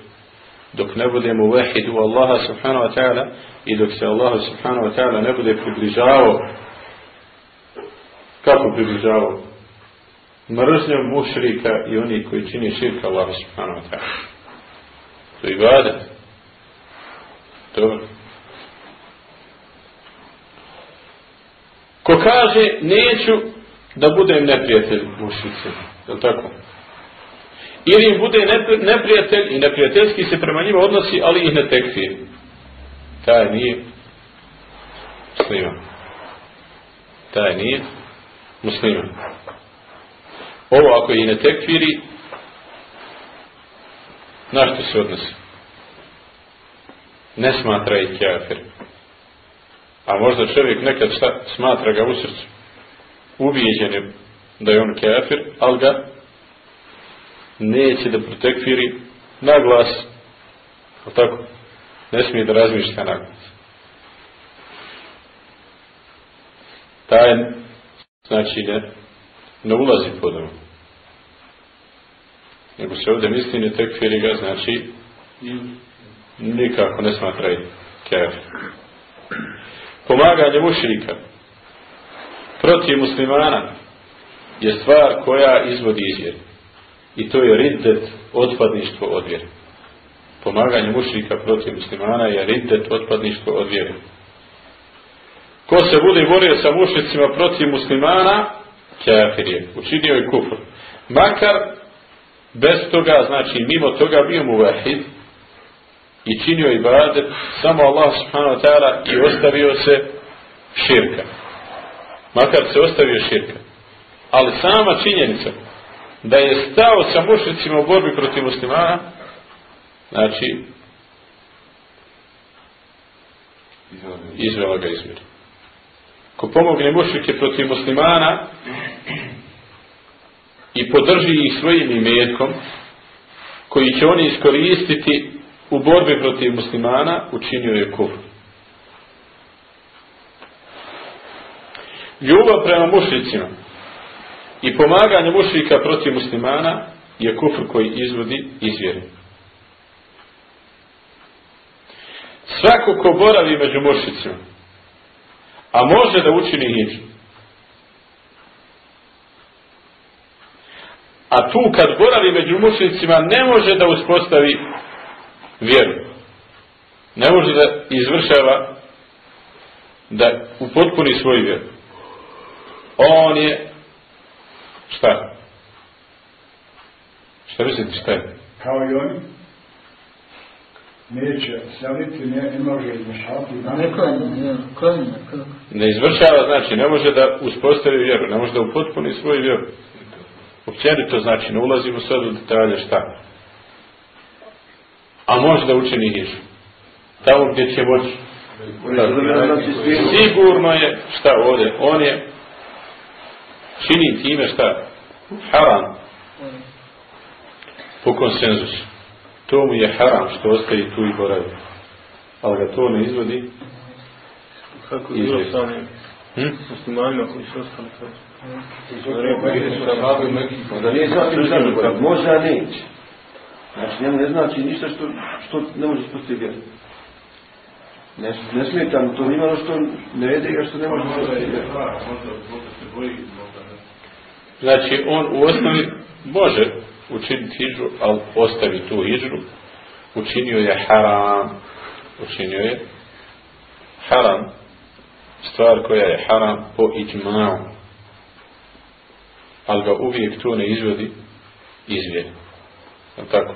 Dok ne budemo vahid u Allaha subhanahu wa ta'ala i dok se Allahu subhanahu wa ta'ala ne bude približavao. Kako približavao? Mržnjom mušrika i oni koji čini širka Allahu subhanahu wa ta'ala. To je ibadet. Dobro ko kaže neću da budem neprijatelj mušricima je tako ili bude neprijatelj i neprijateljski se prema njima odnosi, ali ih ne tekfiri. Taj nije musliman. Taj nije musliman. Ovo ako ih ne tekfiri, na što se odnosi? Ne smatra ih kafir. A možda čovjek nekad šta, smatra ga u srcu ubijeđen da je on kafir, ali ga neće da protekfiri na glas. Tako? Ne smije da razmišlja na glas. Taj, znači, ne, ne ulazi pod ovo. Nego se ovdje misli ne tekfiri ga, znači, nikako ne smatraj kafir. Pomaganje mušrika protiv muslimana je stvar koja izvodi iz vjeri. I to je riddet otpadništvo od vjere. Pomaganje mušnika protiv muslimana je riddet otpadništvo od vjere. Ko se bude borio sa mušnicima protiv muslimana, kafir je. Učinio je kufr. Makar bez toga, znači mimo toga bio mu vahid i činio ibadet samo Allah subhanahu wa ta'ala i ostavio se širka. Makar se ostavio širka. Ali sama činjenica da je stao sa mušnicima u borbi protiv muslimana, znači, izvela ga izmir. Ko pomogne mušnike protiv muslimana i podrži ih svojim imetkom, koji će oni iskoristiti u borbi protiv muslimana, učinio je kufr. Ljubav prema mušnicima i pomaganje mušrika protiv muslimana je kufr koji izvodi iz vjere. Svako ko boravi među mušicima, a može da učini hijđu, a tu kad boravi među mušnicima ne može da uspostavi vjeru. Ne može da izvršava da upotpuni svoju vjeru. On je Šta? Šta mislite šta je? Kao i oni. Neće seliti, ne, ne može izvršavati. Ne klanja, klanja, kako? Ne izvršava, znači ne može da uspostavi vjeru, ne može da upotpuni svoju vjeru. Općenito znači, ne ulazimo sad u detalje šta. A može da učini hižu. Tamo gdje će moći. Sigurno je šta ovdje. On je čini time šta? Haram. Po konsenzusu. To mu je haram što ostaje tu i boravi. Ali ga to ne izvodi. Kako je bilo samim Hm? muslimanima koji su ostali to? Da nije sasvim zadovoljan, može, a neće. Znači, njemu ne znači ništa što, što ne može spustiti vjeru. Ne, ne smeta mu to nimalo što ne vede ga što ne može spustiti vjeru. Znači, on u osnovi može učiniti hijđu, ali ostavi tu hijđu. Učinio je haram. Učinio je haram. Stvar koja je haram po iđmau. Ali ga uvijek to ne izvodi iz. Je tako?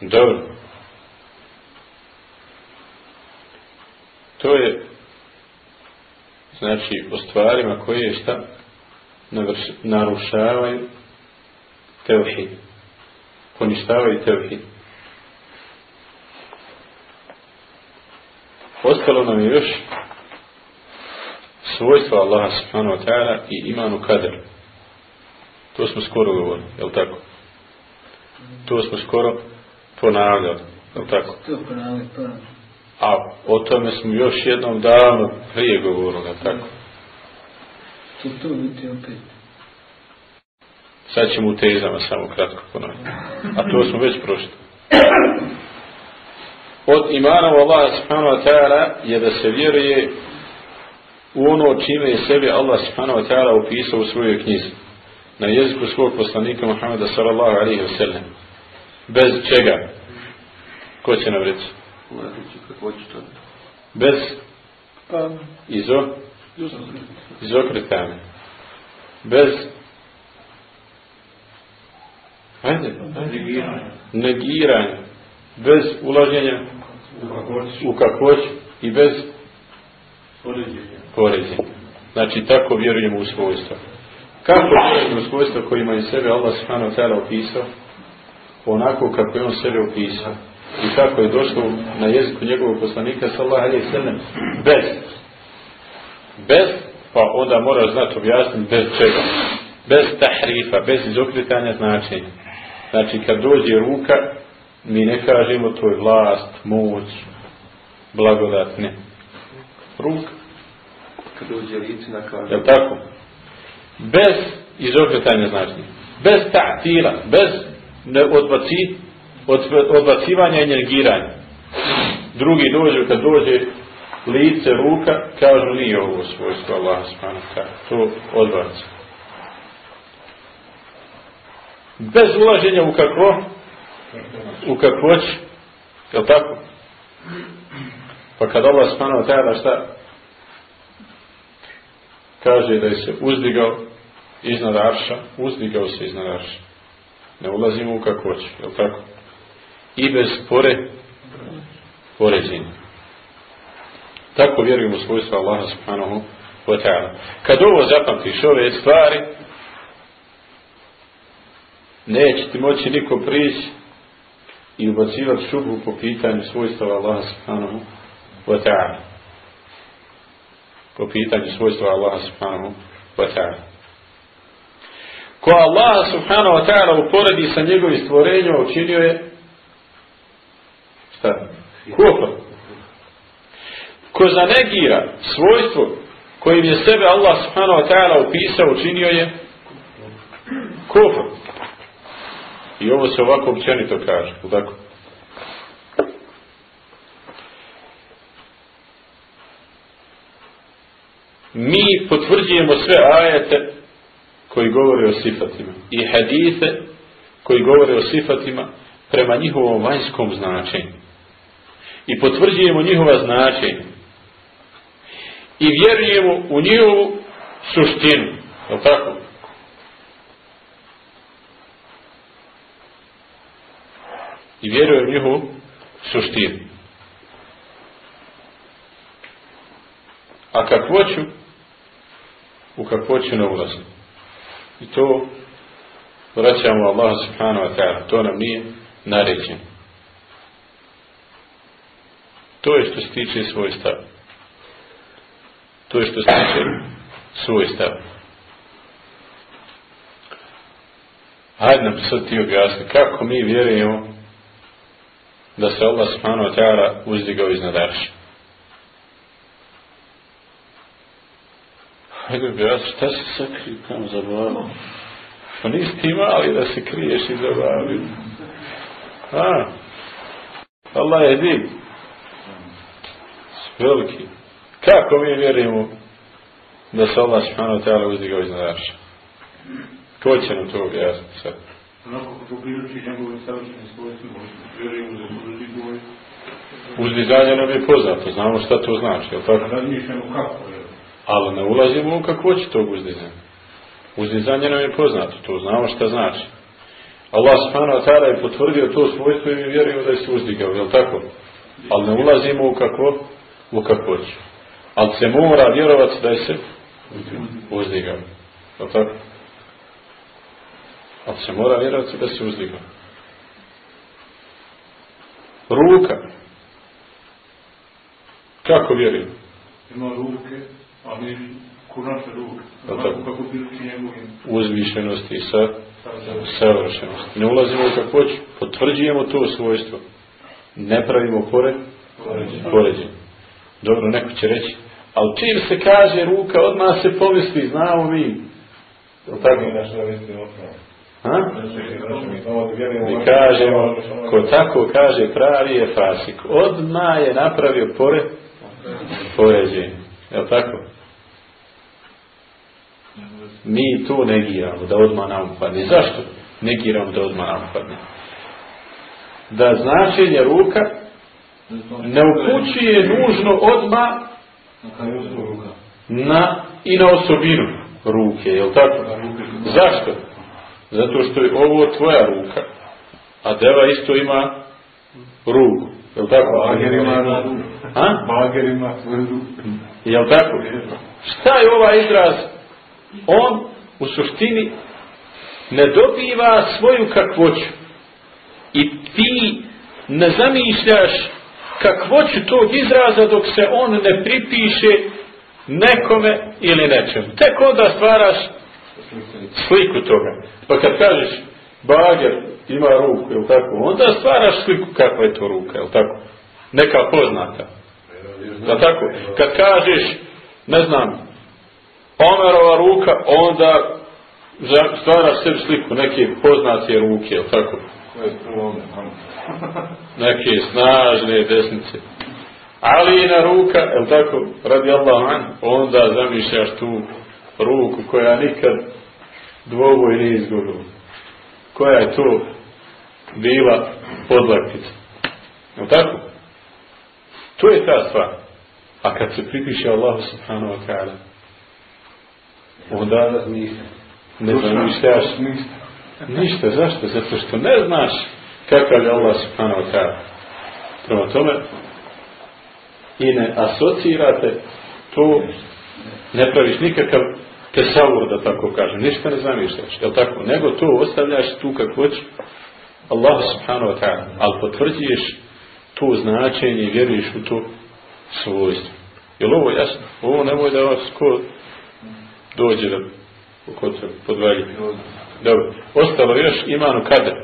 Dobro. To je znači o stvarima koje šta narušavaju tevhid poništavaju tevhid ostalo nam je još svojstva Allaha subhanahu wa ta'ala i imanu kader to smo skoro govorili, je tako? To smo skoro ponavljali. Je tako? To ponavljali prvo. A o tome smo još jednom davno prije govorili. Je tako? To to biti opet. Sad ćemo u tezama samo kratko ponoviti. A to smo već prošli. Od imana u Allah subhanahu wa ta'ala je da se vjeruje u ono čime je sebi Allah subhanahu wa ta'ala upisao u svojoj knjizi. Na jeziku svog poslanika Muhammeda sallallahu alaihi wa sallam. Bez čega? Ko će nam reći? Bez izo, izokretanja. Bez Ajde, Negiranje. negiranja. Bez ulaženja U kakvoću i bez Poređenja. poređenja. Znači, tako vjerujemo u svojstva. Kako u svojstva kojima je sebe Allah subhanahu wa ta'ala opisao? Onako kako je on sebe opisao. I kako je došlo na jeziku njegovog poslanika sallallahu alaihi sallam bez. Bez, pa onda moraš znati objasniti bez čega. Bez tahrifa, bez izokretanja značenja. Znači, kad dođe ruka, mi ne kažemo to je vlast, moć, blagodat, ne. Ruka. Kad dođe licina kaže. Jel tako? Bez izokretanja značenja. Bez ta'tila, bez odbaci, od, odbacivanja i negiranja. Drugi dođu, kad dođe lice, ruka, kažu nije ovo svojstvo Allah. To odbaci. Bez ulaženja u kakvo? U kakvoć. Jel tako? Pa kad Allah subhanahu wa ta'ala šta? Kaže da je se uzdigao iznad arša, uzdigao se iznad arša. Ne ulazimo u kakvoću, je li tako? I bez pore, poređenja. Tako vjerujemo svojstva Allaha subhanahu wa ta'ala. Kad ovo zapamtiš, ove stvari, neće ti moći niko prići i ubacivati šubu po pitanju svojstava Allaha subhanahu wa ta'ala po pitanju svojstva Allaha subhanahu wa ta'ala. Ko Allah subhanahu wa ta'ala uporedi sa njegovim stvorenjima učinio je šta? Kufr. Ko zanegira svojstvo kojim je sebe Allah subhanahu wa ta'ala upisao učinio je kufr. I ovo se ovako općenito kaže. Tako? Mi potvrđujemo sve ajete koji govore o sifatima i hadise koji govore o sifatima prema njihovom vanjskom značenju. I potvrđujemo njihova značenja. I vjerujemo u njihovu suštinu. Je tako? I vjerujemo u njihovu suštinu. A kakvoću u kakvoću ne ulazi. I to vraćamo Allah subhanahu wa ta'ala. To nam nije naređeno. To je što se tiče svoj stav. To je što se tiče svoj stav. Hajde nam sad ti objasni kako mi vjerujemo da se Allah subhanahu wa ta'ala uzdigao iznad arša. Hajde objasni, šta se sakri tamo za babu? Pa nisi ti mali da se kriješ iza babi. A, Allah je div. Veliki. Kako mi vjerujemo da se Allah subhanahu ta'ala uzdigao iznad arša? Ko će nam to objasniti sad? Onako kako priruči njegove savršene svojstva, vjerujemo da. Uzdizanje nam je poznato, znamo šta to znači, jel tako? Razmišljamo kako je. Ali ne ulazimo u kakvo će tog uzdizanja. Uzdizanje nam je poznato, to znamo šta znači. Allah subhanahu ta'ala je potvrdio to svojstvo i mi vjerujemo da je se uzdigao, jel tako? Ali ne ulazimo u kakvo, u kakvoću. Ali se mora vjerovati da je se uzdigao. Jel tako? Ali se mora vjerovati da se uzdigao. Ruka. Kako vjerujemo? Ima ruke, a mi Ko naša ruka. Pa Onako tako. kako njegovim uzvišenosti i sa savršenosti. Ne ulazimo u kakvoću, potvrđujemo to svojstvo. Ne pravimo pored, poređenje. Dobro, neko će reći, ali čim se kaže ruka, odmah se pomisli, znamo mi. Tako? Ha? Mi kažemo, ko tako kaže pravi je fasik. Odmah je napravio pored, poređenje. Jel tako? Mi to negiramo, da odmah nam upadne. Zašto negiramo da odmah nam upadne? Da značenje ruka ne upućuje nužno odmah na, i na osobinu ruke, jel tako? Zašto? Zato što je ovo tvoja ruka, a deva isto ima ruku, jel tako? Bager ima ruku. Bager ima ruku. Jel tako? Šta je ovaj izraz? On u suštini ne dobiva svoju kakvoću. I ti ne zamišljaš kakvoću tog izraza dok se on ne pripiše nekome ili nečemu. Tek onda stvaraš sliku toga. Pa kad kažeš bager ima ruku, jel tako? Onda stvaraš sliku kakva je to ruka, jel tako? Neka poznata. Jel tako? Kad kažeš, ne znam, Omerova ruka, onda stvaraš sebi sliku neke poznate ruke, jel tako? Neke snažne desnice. Ali na ruka, jel tako, radi Allah an, onda zamišljaš tu ruku koja nikad dvoboj nije izgubila. Koja je to bila podlaktica. Jel tako? To je ta stvar. A kad se pripiše Allahu subhanahu wa ta'ala, onda ne zamišljaš ništa. Zašto? Zato što ne znaš kakav je Allah subhanahu wa ta'ala. Prema tome, i ne asocirate to, ne praviš nikakav tesavur, da tako kažem, ništa ne zamišljaš, je tako? Nego to ostavljaš tu kakvoću Allah subhanahu wa ta'ala, ali potvrđuješ to značenje i vjeruješ u to svojstvo. Je li ovo jasno? Ovo nemoj da vas ko dođe da kod se podvalji. Dobro. Ostalo još imanu kader.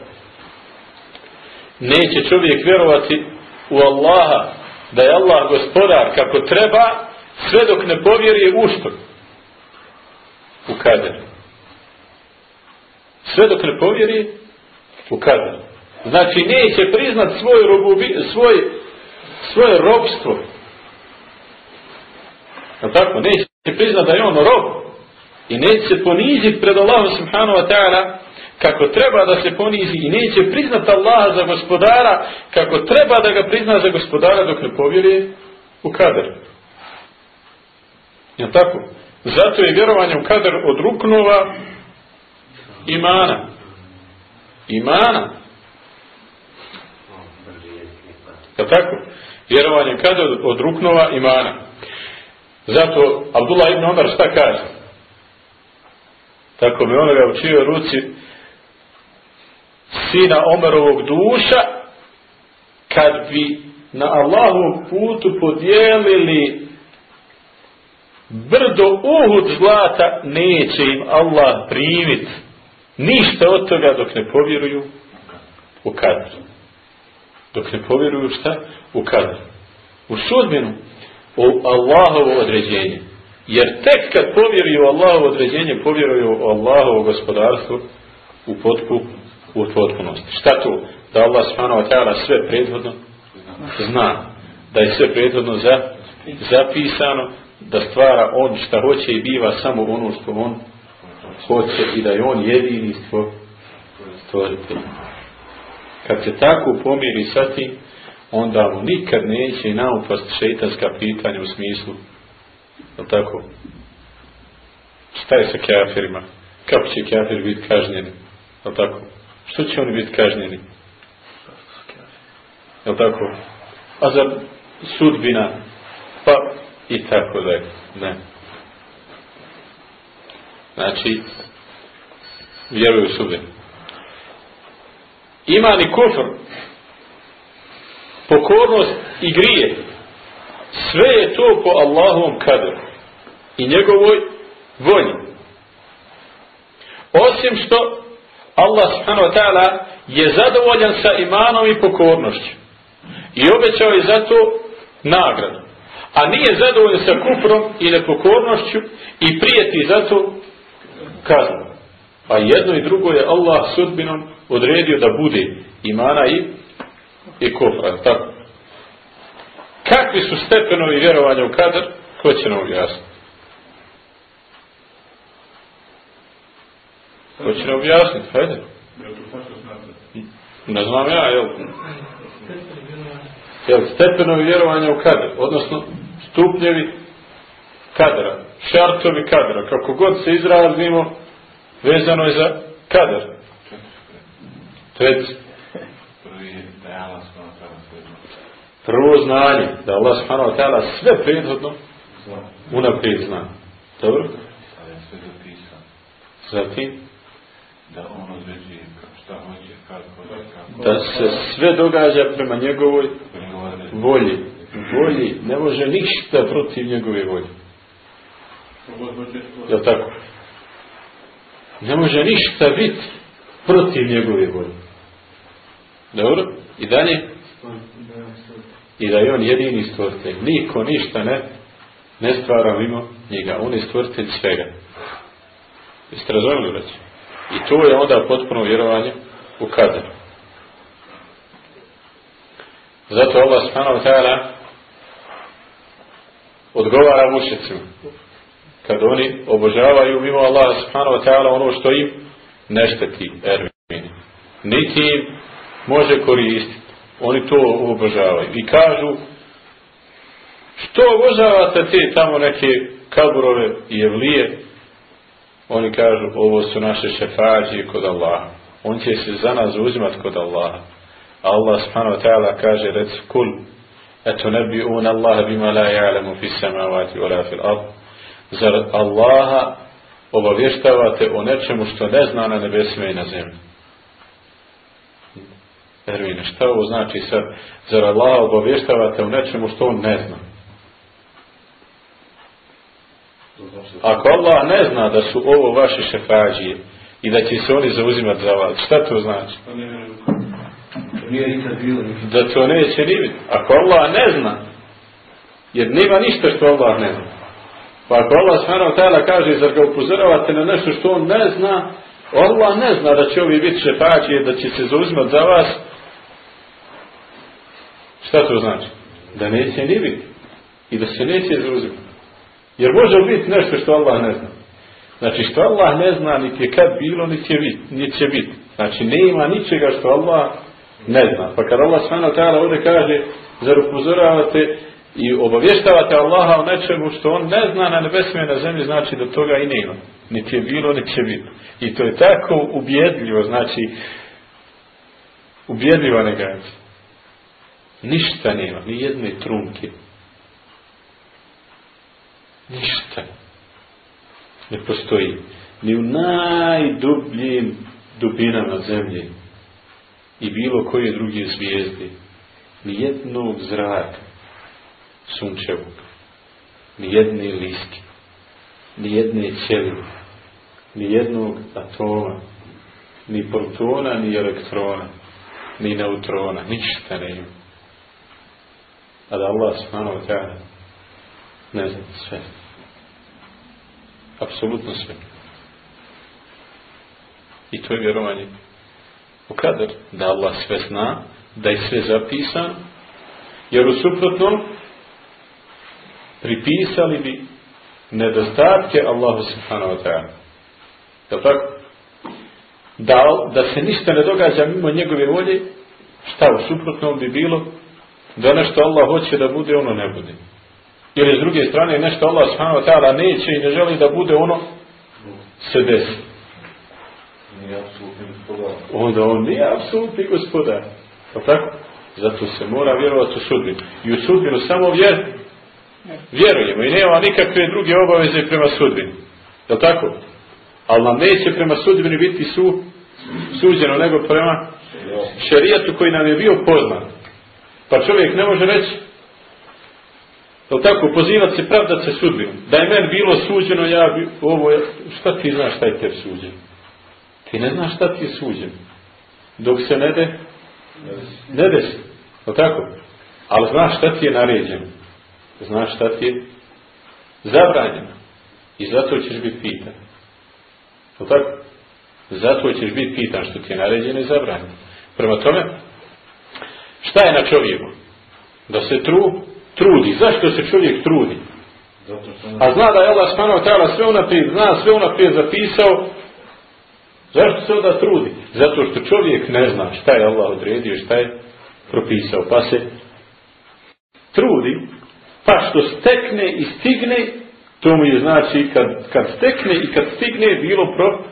Neće čovjek vjerovati u Allaha da je Allah gospodar kako treba sve dok ne povjeruje u što? U kader. Sve dok ne povjeri u kader. Znači neće priznat svoj, robubi, svoj, svoje robstvo. Je tako? Neće priznat da je on rob. I neće se poniziti pred Allahom subhanahu wa ta'ala kako treba da se ponizi i neće priznat Allaha za gospodara kako treba da ga prizna za gospodara dok ne povjeruje u kader. Je tako? Zato je vjerovanje u kader od ruknova imana. Imana. Je tako? Vjerovanje u kader od ruknova imana. Zato Abdullah ibn Omar šta kaže? Tako mi onoga u čijoj ruci sina Omerovog duša kad bi na Allahovom putu podijelili brdo uhud zlata neće im Allah primit ništa od toga dok ne povjeruju u kadr. Dok ne povjeruju šta? u kadr. U sudbinu u Allahovo određenje jer tek kad povjeruju Allahovo određenje povjeruju Allahovo gospodarstvo u potpu u potpunosti. Šta to? Da Allah subhanahu wa ta'ala sve prethodno zna. Da je sve prethodno za, zapisano, da stvara on šta hoće i biva samo ono što on hoće i da je on jedini stvo, stvoritelj. Kad se tako pomiri sa tim, onda mu nikad neće naupast šeitanska pitanja u smislu je tako? Šta je sa kafirima? Kako će kafir biti kažnjeni? Je tako? Što će oni biti kažnjeni? Je tako? A za sudbina? Pa i tako da je. Ne. Znači, vjeruju sudbinu. Iman i kufr, pokornost i grije, sve je to po Allahovom kaderu i njegovoj volji. Osim što Allah subhanahu wa ta'ala je zadovoljan sa imanom i pokornošću. I obećao je za to nagradu. A nije zadovoljan sa kufrom i nepokornošću i prijeti za to kaznu. A jedno i drugo je Allah sudbinom odredio da bude imana i, i kufra. Tako. Kakvi su stepenovi vjerovanja u kadar? Ko će nam objasniti? Ko će nam objasniti? Hajde. Ne znam ja, jel? Jel, stepenovi vjerovanja u kadar, odnosno stupnjevi kadra, šartovi kadra, kako god se izrazimo, vezano je za kadar. Treći. Prvo znanje, da Allah subhanahu wa ta'ala sve prethodno unaprijed zna. Dobro? Zatim? Da on određuje šta hoće, kako, kako. Da se sve događa prema njegovoj volji. Volji ne može ništa protiv njegove volje. Je tako? Ne može ništa biti protiv njegove volje. Dobro? I dalje? I da je on jedini stvoritelj. Niko ništa ne ne stvara mimo njega. On je stvoritelj svega. Jeste razumili već? I to je onda potpuno vjerovanje u kadar. Zato Allah subhanahu ta'ala odgovara mušicima. Kad oni obožavaju mimo Allah subhanahu ta'ala ono što im ne šteti ermini. Niti im može koristiti. Oni to obožavaju. I kažu što obožavate te tamo neke kaburove i evlije? Oni kažu ovo su naše šefađi kod Allaha. On će se za nas uzimati kod Allaha. Allah subhanahu wa ta'ala kaže rec kul eto ne bi un Allah bima la ja'lamu fi samavati wala fil ard. Zar Allaha obavještavate o nečemu što ne zna na nebesima i na zemlji Ervine, šta ovo znači sad? Zar Allah obavještavate o nečemu što on ne zna? Ako Allah ne zna da su ovo vaše šefađije i da će se oni zauzimati za vas, šta to znači? Da to neće ni biti. Ako Allah ne zna, jer nema ništa što Allah ne zna. Pa ako Allah subhanahu ta'ala kaže, zar ga upozoravate na nešto što on ne zna, Allah ne zna da će ovi biti šefađije, da će se zauzimati za vas, šta to znači? Da neće ni biti. I da se neće zauzimati. Jer može biti nešto što Allah ne zna. Znači što Allah ne zna niti je kad bilo, niti, je bit, niti će biti. Znači nema ničega što Allah ne zna. Pa kad Allah svana ta'ala ovdje kaže, zar upozoravate i obavještavate Allaha o nečemu što on ne zna na nebesme na zemlji, znači da toga i nema. Niti je bilo, niti će biti. I to je tako ubjedljivo, znači ubjedljiva negacija. Ništa nema, ni jedne trunke. Ništa. Ne postoji. Ni u najdubljim dubinama zemlje i bilo koje druge zvijezde. Ni jednog zraka sunčevog. Ni jedne liske. Ni jedne ćelije. Ni jednog atoma. Ni protona, ni elektrona. Ni neutrona. Ništa ne ima. A da Allah subhanahu wa ta'ala ne znam sve. Apsolutno sve. I to je vjerovanje u kadar, da Allah sve zna, da je sve zapisan, jer u suprotnom pripisali bi nedostatke Allahu subhanahu wa ta'ala. Je tako? Da, da se ništa ne događa mimo njegove volje, šta u suprotnom bi bilo? Da nešto Allah hoće da bude, ono ne bude. Ili s druge strane nešto Allah subhanahu wa ta'ala neće i ne želi da bude ono se desi. Onda on nije apsolutni gospodar. Pa tako? Zato se mora vjerovati u sudbinu. I u sudbinu samo vjer, vjerujemo i nema nikakve druge obaveze prema sudbini. Je tako? Ali nam neće prema sudbini biti su, suđeno nego prema šerijatu koji nam je bio poznat. Pa čovjek ne može reći Jel tako, pozivati se, pravdati se sudbinom. Da je meni bilo suđeno, ja bi, ovo je, šta ti znaš šta je tebi suđeno? Ti ne znaš šta ti je suđeno. Dok se ne de, ne desi. Jel tako? Ali znaš šta ti je naređeno. Znaš šta ti je zabranjeno. I zato ćeš biti pitan. Jel tako? Zato ćeš biti pitan što ti je naređeno i zabranjeno. Prema tome, šta je na čovjeku? Da se tru, trudi. Zašto se čovjek trudi? A zna da je Allah subhanahu ta'ala sve unaprijed, zna sve unaprijed zapisao. Zašto se onda trudi? Zato što čovjek ne zna šta je Allah odredio šta je propisao. Pa se trudi, pa što stekne i stigne, to mu je znači kad, kad stekne i kad stigne bilo pro,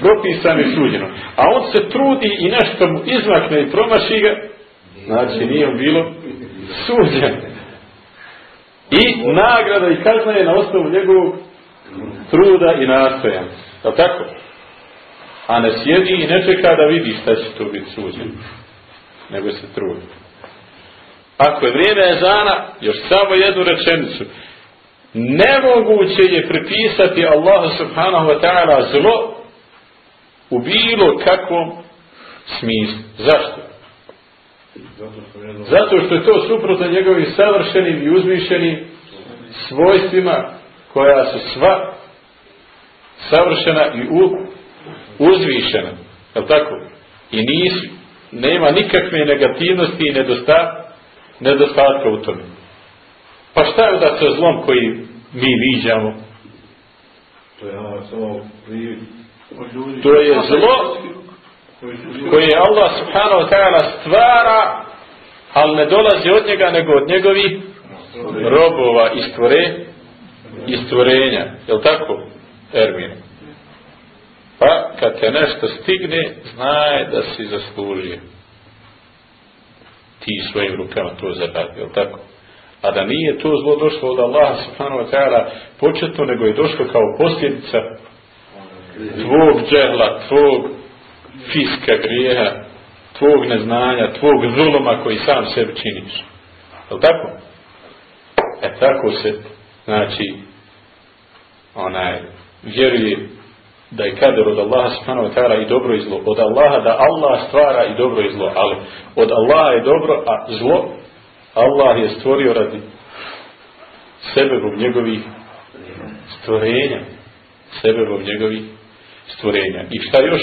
propisano i suđeno. A on se trudi i nešto mu izmakne i promaši ga, znači nije bilo suđeno. I nagrada i kazna je na osnovu njegovog truda i nastojanja. Je tako? A ne sjedi i ne čeka da vidi šta će to biti suđeno. Nego se trudi. Ako je vrijeme ezana, još samo jednu rečenicu. Nemoguće je prepisati Allahu subhanahu wa ta'ala zlo u bilo kakvom smislu. Zašto? Zato što je to suprotno njegovim savršenim i uzvišenim svojstvima koja su sva savršena i uzvišena. Je tako? I nisu, nema nikakve negativnosti i nedostatka, nedostatka u tome. Pa šta je da sa zlom koji mi viđamo? To je ono samo To je zlo koje Allah subhanahu wa ta'ala stvara, ali ne dolazi od njega, nego od njegovih robova i stvore, i stvorenja. Je li tako, Ermin? Pa, kad te nešto stigne, znaj da si zaslužio. Ti svojim rukama to zaradio, je tako? A da nije to zlo došlo od Allaha subhanahu wa ta'ala početno, nego je došlo kao posljedica tvog džehla, tvog fiska grijeha, tvog neznanja, tvog zuloma koji sam sebi činiš. Je tako? E tako se, znači, onaj, vjeruje da je kader od Allaha subhanahu wa ta'ala i dobro i zlo. Od Allaha da Allah stvara i dobro i zlo. Ali od Allaha je dobro, a zlo Allah je stvorio radi sebebom njegovih stvorenja. Sebebom njegovih stvorenja. I šta još?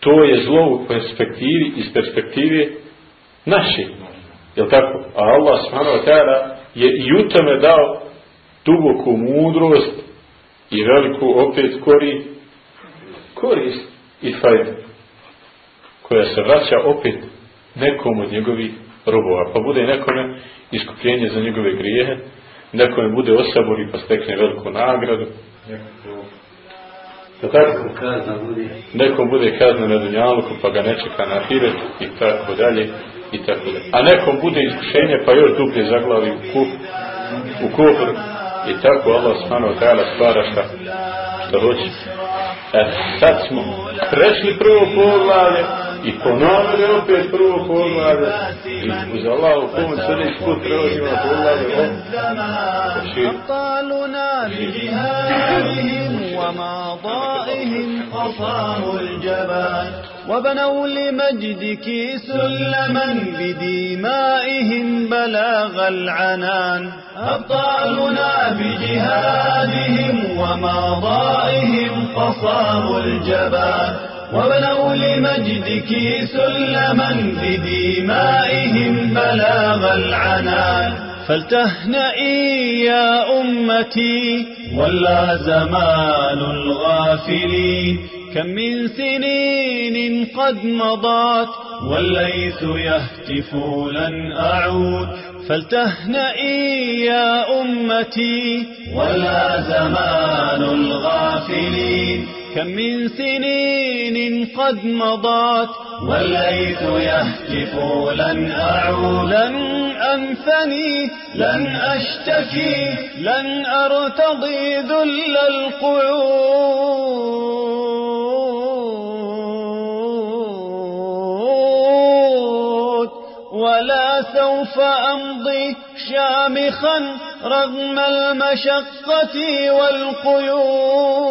To je zlo u perspektivi, iz perspektive naše. Je tako? A Allah subhanahu je i u tome dao duboku mudrost i veliku opet kori, korist i fajda koja se vraća opet nekom od njegovih robova. Pa bude nekome iskupljenje za njegove grijehe, nekome bude osabori pa stekne veliku nagradu, da tako? Nekom bude kazna na dunjaluku pa ga ne čeka na hiret i tako dalje i tako dalje. A nekom bude iskušenje pa još dublje zaglavi u kuf, u kufr i tako Allah subhanahu ta'ala stvara šta, šta hoće. E, sad smo prešli prvo poglavlje i ponovili opet prvo poglavlje i uz Allahu pomoć sljedeći put prelazimo na poglavlje o. وبنوا لمجدك سلما بدمائهم بلاغ العنان أبطالنا بجهادهم وماضائهم قصاه الجبال وبنوا لمجدك سلما بدمائهم بلاغ العنان. فلتهنئي يا أمتي ولا زمان الغافلين. كم من سنين قد مضت والليث يهتف لن أعود. فلتهنئي يا أمتي ولا زمان الغافلين. كم من سنين قد مضت والليث يهتف لن أعود لن أنثني لن أشتكي لن أرتضي ذل القعود. ولا سوف أمضي شامخا رغم المشقة والقيود.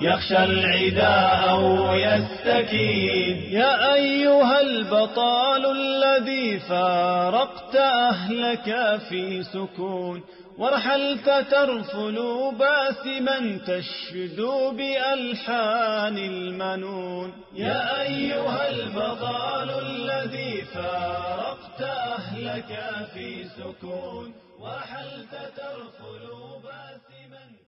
يخشى العداء أو يستكين يا أيها البطال الذي فارقت أهلك في سكون ورحلت ترفل باسما تشدو بألحان المنون. يا أيها البطال الذي فارقت أهلك في سكون ورحلت ترفل